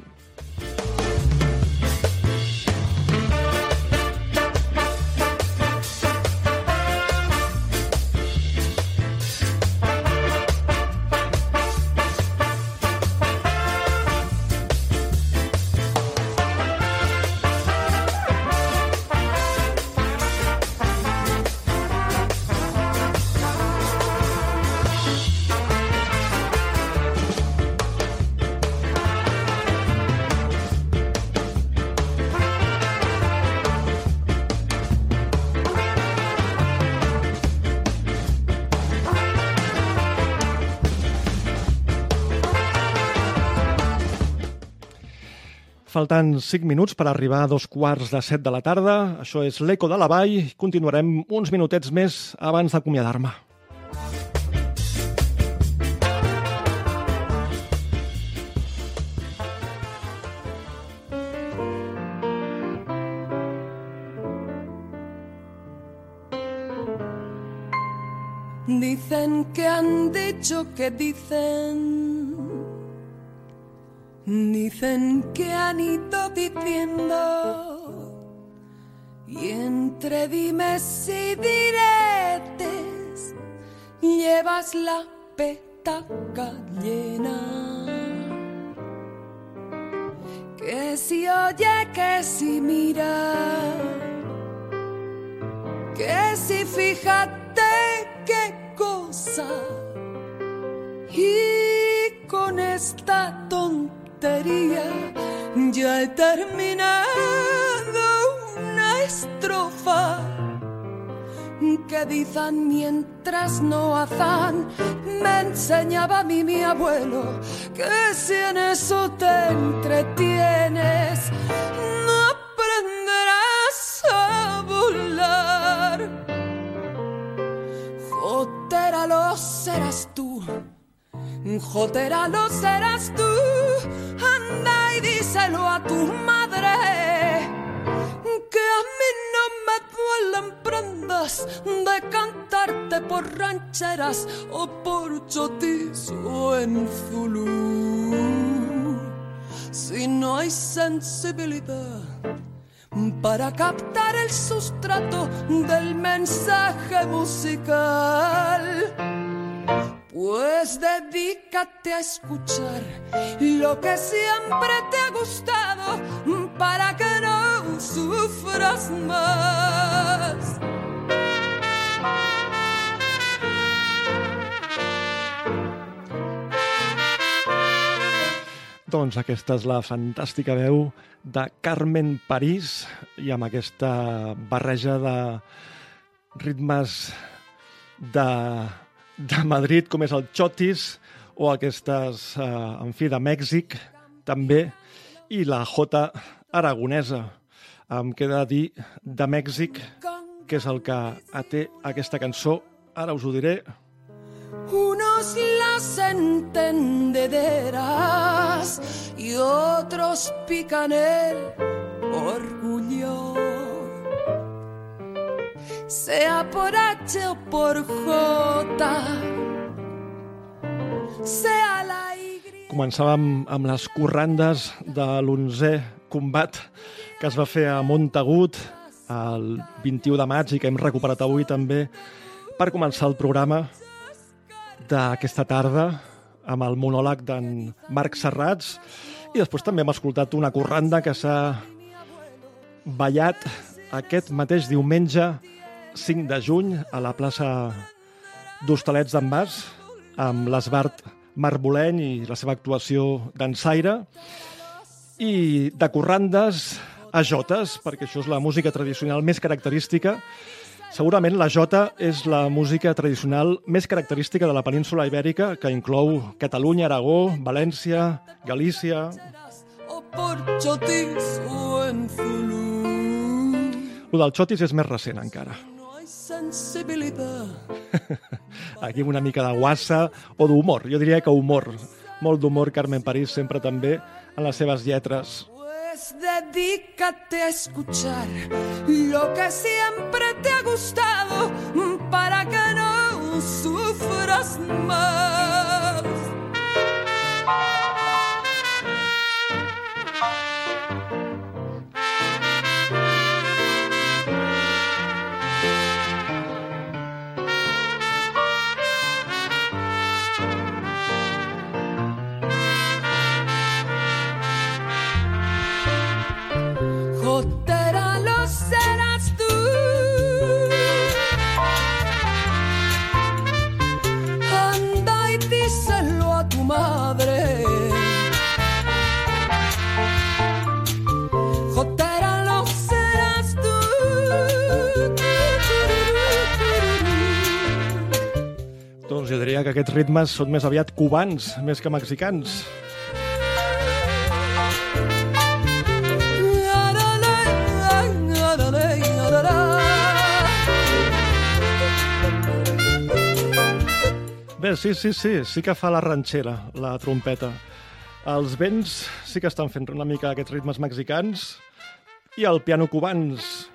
A: Faltant 5 minuts per arribar a dos quarts de set de la tarda. Això és l'Eco de la Vall. Continuarem uns minutets més abans d'acomiadar-me.
J: Dicen que han dicho que dicen. Dicen que han ido diciendo. Y entre dimes y diretes llevas la petaca llena. Que si oye, que si mira. Que si fíjate qué cosa. Y con esta tontería ya he terminado una estrofa que dicen mientras no hacen. Me enseñaba a mí mi abuelo que si en eso te entretienes, no aprenderás a volar. Jotera lo serás tú, Jotera lo serás tú. Anda y díselo a tu madre que a mí no me duelen prendas de cantarte por rancheras o por chotis o en Zulu. Si no hay sensibilidad para captar el sustrato del mensaje musical. Pues dedícate a escuchar lo que siempre te ha gustado para que no sufras más.
A: Doncs aquesta és la fantàstica veu de Carmen París i amb aquesta barreja de ritmes de, de Madrid, com és el Chotis, o aquestes, eh, en fi, de Mèxic, també, i la J aragonesa. Em queda dir de Mèxic, que és el que té aquesta cançó. Ara us ho diré.
J: Unos las entendederas y otros pican el orgullo. Sea por H o por J, sea la Y.
A: Començàvem amb les corrandes de l'11è combat que es va fer a Montagut el 21 de maig i que hem recuperat avui també per començar el programa d'aquesta tarda amb el monòleg d'en Marc Serrats i després també hem escoltat una corranda que s'ha ballat aquest mateix diumenge 5 de juny a la plaça d'Hostalets d'en Bas amb l'Esbart Marboleny i la seva actuació d'ensaire i de corrandes a jotes, perquè això és la música tradicional més característica. Segurament la jota és la música tradicional més característica de la península ibèrica, que inclou Catalunya, Aragó, València, Galícia... Lo del xotis és més recent, encara. Aquí una mica de guassa o d'humor. Jo diria que humor. Molt d'humor, Carmen París, sempre també en les seves lletres.
J: Pues dedícate a escuchar lo que siempre te ha gustado para que no sufras más.
A: Diria que aquests ritmes són més aviat cubans, més que mexicans. Bé, sí, sí, sí, sí que fa la ranxera, la trompeta. Els vents sí que estan fent una mica aquests ritmes mexicans i el piano cubans.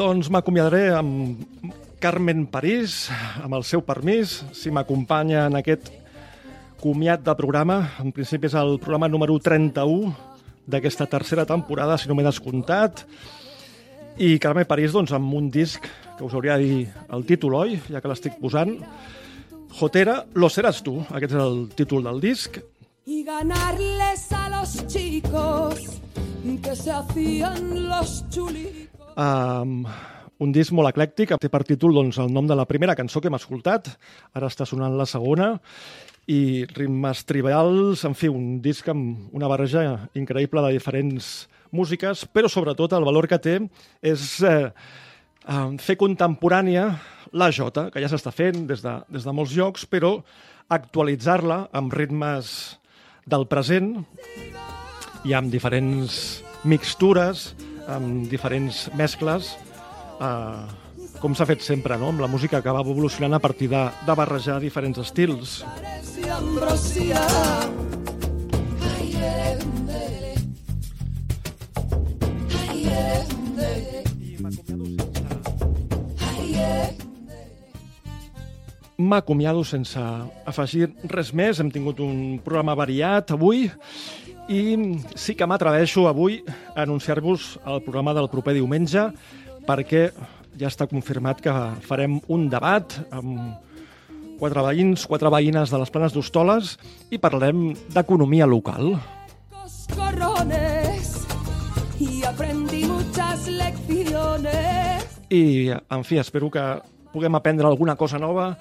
A: Doncs m'acomiadaré amb Carmen París, amb el seu permís, si m'acompanya en aquest comiat de programa. En principi és el programa número 31 d'aquesta tercera temporada, si no m'he descomptat. I Carmen París, doncs, amb un disc que us hauria de dir el títol, oi? Ja que l'estic posant. Jotera, lo seràs tu. Aquest és el títol del disc.
J: y ganarles a los chicos que se hacían los chulicos.
A: Um, un disc molt eclèctic, té per títol doncs, el nom de la primera cançó que hem escoltat, ara està sonant la segona, i ritmes tribals, en fi, un disc amb una barreja increïble de diferents músiques, però sobretot el valor que té és eh, fer contemporània la jota, que ja s'està fent des de, des de molts llocs, però actualitzar-la amb ritmes del present i amb diferents mixtures, amb diferents mescles, eh, com s'ha fet sempre, no? amb la música que va evolucionant a partir de, de barrejar diferents estils. M'acomiado sense afegir res més. Hem tingut un programa variat avui i sí que m'atreveixo avui a anunciar-vos el programa del proper diumenge perquè ja està confirmat que farem un debat amb quatre veïns, quatre veïnes de les planes d'Hostoles i parlarem d'economia local.
J: Y aprendí muchas lecciones.
A: I, en fi, espero que puguem aprendre alguna cosa nova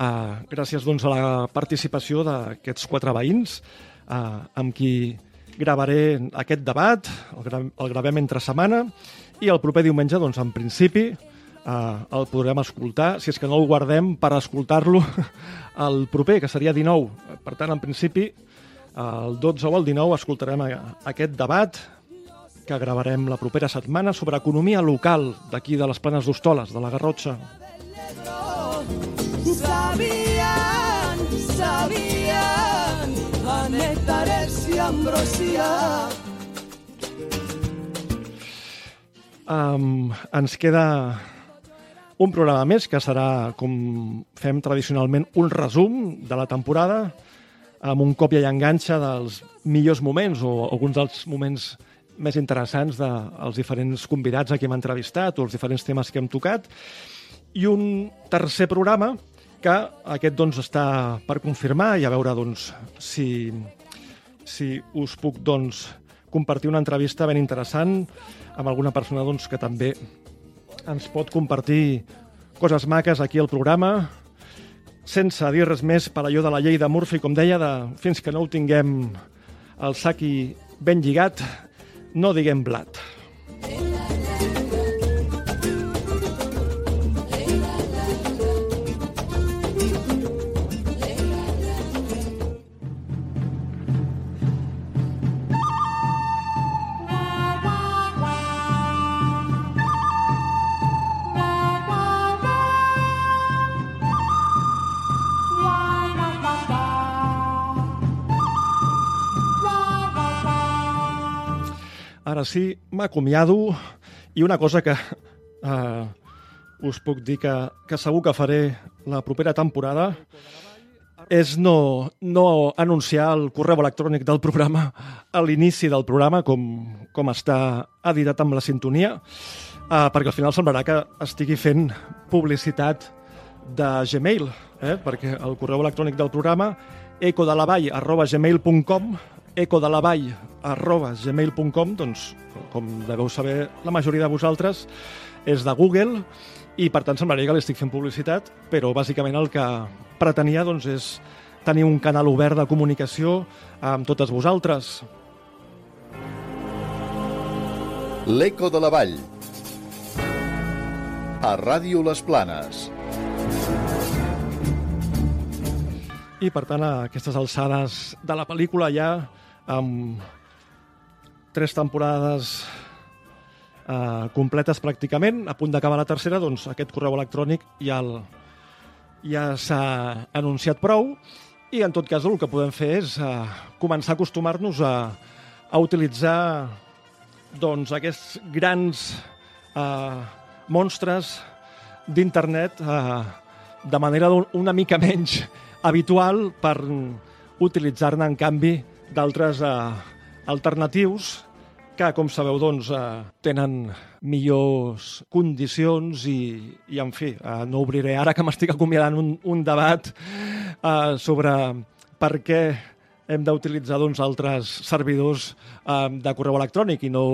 A: eh, gràcies doncs, a la participació d'aquests quatre veïns eh, amb qui gravaré aquest debat, el, gra el gravem entre setmana i el proper diumenge, doncs, en principi, eh, el podrem escoltar, si és que no el guardem per escoltar-lo el proper, que seria 19. Per tant, en principi, el 12 o el 19 escoltarem aquest debat que gravarem la propera setmana sobre economia local d'aquí de les Planes d'Hostoles, de la Garrotxa.
J: Sabían, sabían a néctares y ambrosía.
A: Um, ens queda un programa més que serà, com fem tradicionalment, un resum de la temporada amb un còpia i enganxa dels millors moments o alguns dels moments més interessants dels diferents convidats a qui hem entrevistat o els diferents temes que hem tocat i un tercer programa que aquest doncs està per confirmar i a veure doncs si, si us puc doncs compartir una entrevista ben interessant amb alguna persona doncs, que també ens pot compartir coses maques aquí al programa sense dir res més per allò de la llei de Murphy, com deia, de, fins que no ho tinguem el saqui ben lligat, no diguem blat. Ara sí, m'acomiado i una cosa que eh, us puc dir que, que segur que faré la propera temporada és no, no anunciar el correu electrònic del programa a l'inici del programa, com, com està editat amb la sintonia, eh, perquè al final semblarà que estigui fent publicitat de Gmail, eh? perquè el correu electrònic del programa ecodelavall arroba gmail.com ecodelavall arroba gmail.com doncs, com deveu saber la majoria de vosaltres, és de Google i per tant semblaria que li estic fent publicitat, però bàsicament el que pretenia doncs, és tenir un canal obert de comunicació amb totes vosaltres.
D: L'Eco de la Vall. A Ràdio Les Planes.
A: I per tant, a aquestes alçades de la pel·lícula ja amb tres temporades eh, completes pràcticament, a punt d'acabar la tercera, doncs aquest correu electrònic ja, el, ja s'ha anunciat prou. I en tot cas el que podem fer és eh, començar a acostumar-nos a, a utilitzar doncs, aquests grans eh, monstres d'internet eh, de manera un- una mica menys habitual per utilitzar-ne, en canvi, d'altres eh, alternatius que, com sabeu, doncs, eh, tenen millors condicions i, i en fi, eh, no obriré ara que m'estic acomiadant un, un debat eh, sobre per què hem d'utilitzar doncs, altres servidors eh, de correu electrònic i no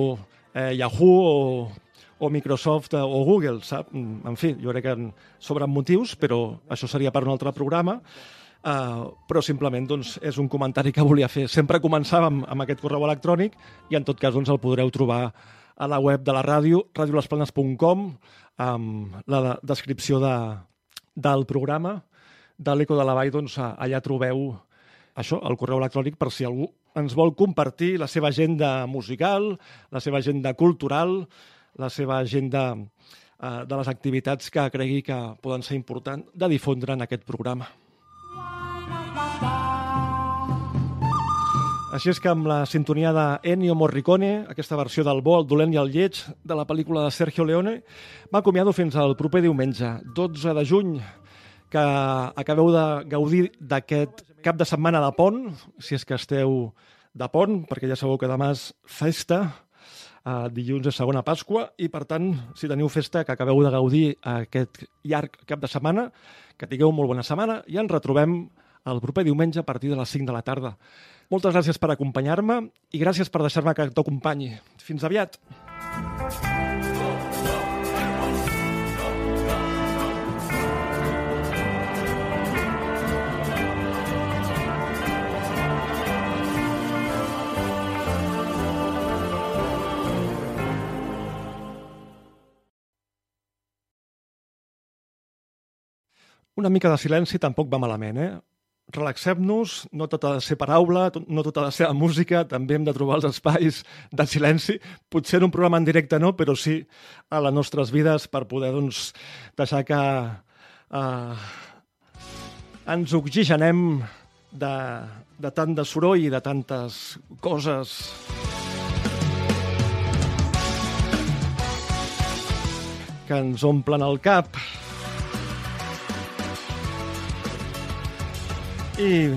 A: eh, Yahoo o, o Microsoft o Google, sap? Mm, En fi, jo crec que en sobren motius, però això seria per un altre programa. Uh, però simplement doncs, és un comentari que volia fer. Sempre començàvem amb aquest correu electrònic i en tot cas doncs, el podreu trobar a la web de la ràdio, radiolesplanes.com, amb la de- descripció de, del programa de l'Eco de la Vall, doncs, allà trobeu això, el correu electrònic, per si algú ens vol compartir la seva agenda musical, la seva agenda cultural, la seva agenda eh, de les activitats que cregui que poden ser importants de difondre en aquest programa. Així és que amb la sintonia de Ennio Morricone, aquesta versió del bo, el dolent i el lleig de la pel·lícula de Sergio Leone, m'acomiado fins al proper diumenge, 12 de juny, que acabeu de gaudir d'aquest cap de setmana de pont, si és que esteu de pont, perquè ja sabeu que demà és festa, eh, dilluns és segona Pasqua, i per tant, si teniu festa, que acabeu de gaudir aquest llarg cap de setmana, que tingueu molt bona setmana, i ens retrobem el proper diumenge a partir de les 5 de la tarda. Moltes gràcies per acompanyar-me i gràcies per deixar-me que t'acompanyi. Fins aviat. Una mica de silenci tampoc va malament, eh? Relaxem-nos, no tot ha de ser paraula, no tot ha de ser la música, també hem de trobar els espais de silenci. Potser en un programa en directe no, però sí a les nostres vides per poder doncs, deixar que eh, ens oxigenem de, de tant de soroll i de tantes coses que ens omplen el cap. I,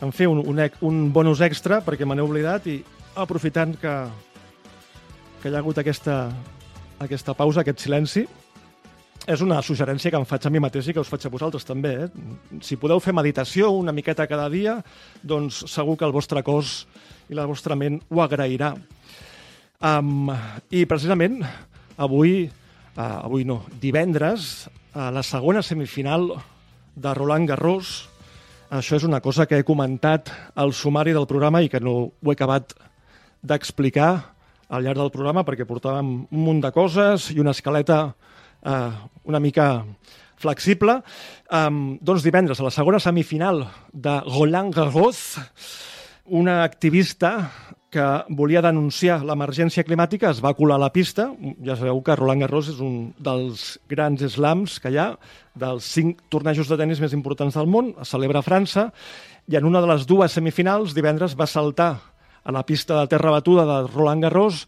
A: en fi, un, un, un bonus extra, perquè me n'he oblidat, i aprofitant que, que hi ha hagut aquesta, aquesta pausa, aquest silenci, és una suggerència que em faig a mi mateix i que us faig a vosaltres també. Eh? Si podeu fer meditació una miqueta cada dia, doncs segur que el vostre cos i la vostra ment ho agrairà. Um, I precisament avui, uh, avui no, divendres, a la segona semifinal de Roland Garros, això és una cosa que he comentat al sumari del programa i que no ho he acabat d'explicar al llarg del programa perquè portàvem un munt de coses i una escaleta eh, una mica flexible. Um, doncs divendres, a la segona semifinal de Roland Garros, una activista que volia denunciar l'emergència climàtica es va colar a la pista. Ja sabeu que Roland Garros és un dels grans slams que hi ha, dels cinc tornejos de tennis més importants del món, es celebra a França, i en una de les dues semifinals, divendres, va saltar a la pista de terra batuda de Roland Garros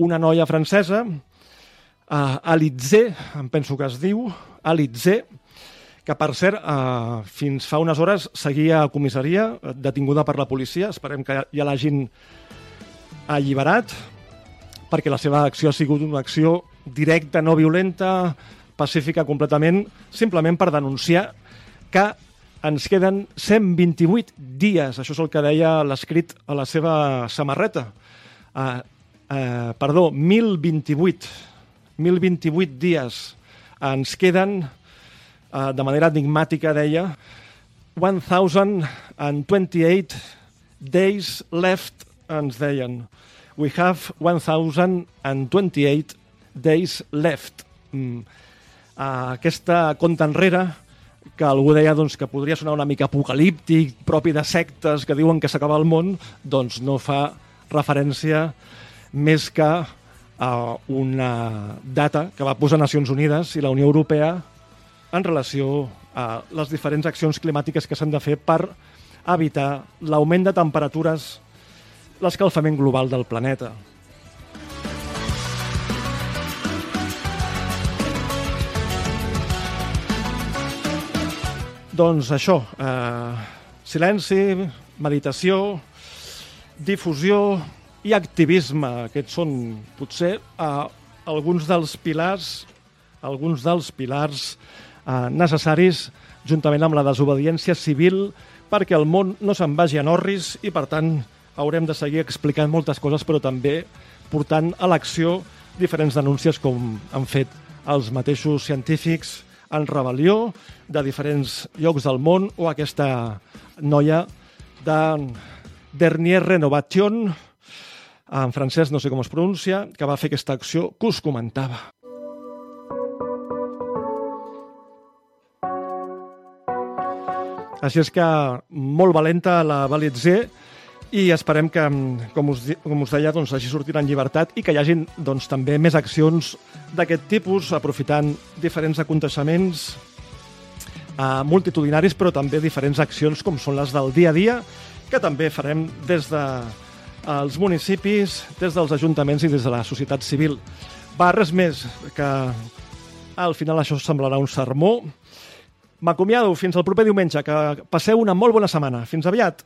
A: una noia francesa, uh, Alizé, em penso que es diu, Alizé, que per cert, eh, fins fa unes hores seguia a comissaria, eh, detinguda per la policia, esperem que ja l'hagin alliberat, perquè la seva acció ha sigut una acció directa, no violenta, pacífica completament, simplement per denunciar que ens queden 128 dies, això és el que deia l'escrit a la seva samarreta, uh, uh, perdó, 1028, 1028 dies ens queden, uh, de manera enigmàtica deia, 1028 days left, ens deien. We have 1028 days left. Mm. Uh, aquesta compta enrere, que algú deia doncs, que podria sonar una mica apocalíptic, propi de sectes que diuen que s'acaba el món, doncs no fa referència més que a una data que va posar Nacions Unides i la Unió Europea en relació a les diferents accions climàtiques que s'han de fer per evitar l'augment de temperatures, l'escalfament global del planeta. Doncs això, eh, silenci, meditació, difusió i activisme. Aquests són potser eh, alguns dels pilars alguns dels pilars eh, necessaris juntament amb la desobediència civil perquè el món no se'n vagi en orris i, per tant, haurem de seguir explicant moltes coses, però també portant a l'acció diferents denúncies com han fet els mateixos científics en rebel·lió de diferents llocs del món o aquesta noia de Dernier Renovation, en francès no sé com es pronuncia, que va fer aquesta acció que us comentava. Així és que molt valenta la Valitzer i esperem que, com us, com us deia, doncs, hagi sortit en llibertat i que hi hagin doncs, també més accions d'aquest tipus, aprofitant diferents aconteixements eh, multitudinaris, però també diferents accions com són les del dia a dia, que també farem des de els municipis, des dels ajuntaments i des de la societat civil. Va, res més, que al final això semblarà un sermó. M'acomiado fins al proper diumenge, que passeu una molt bona setmana. Fins aviat!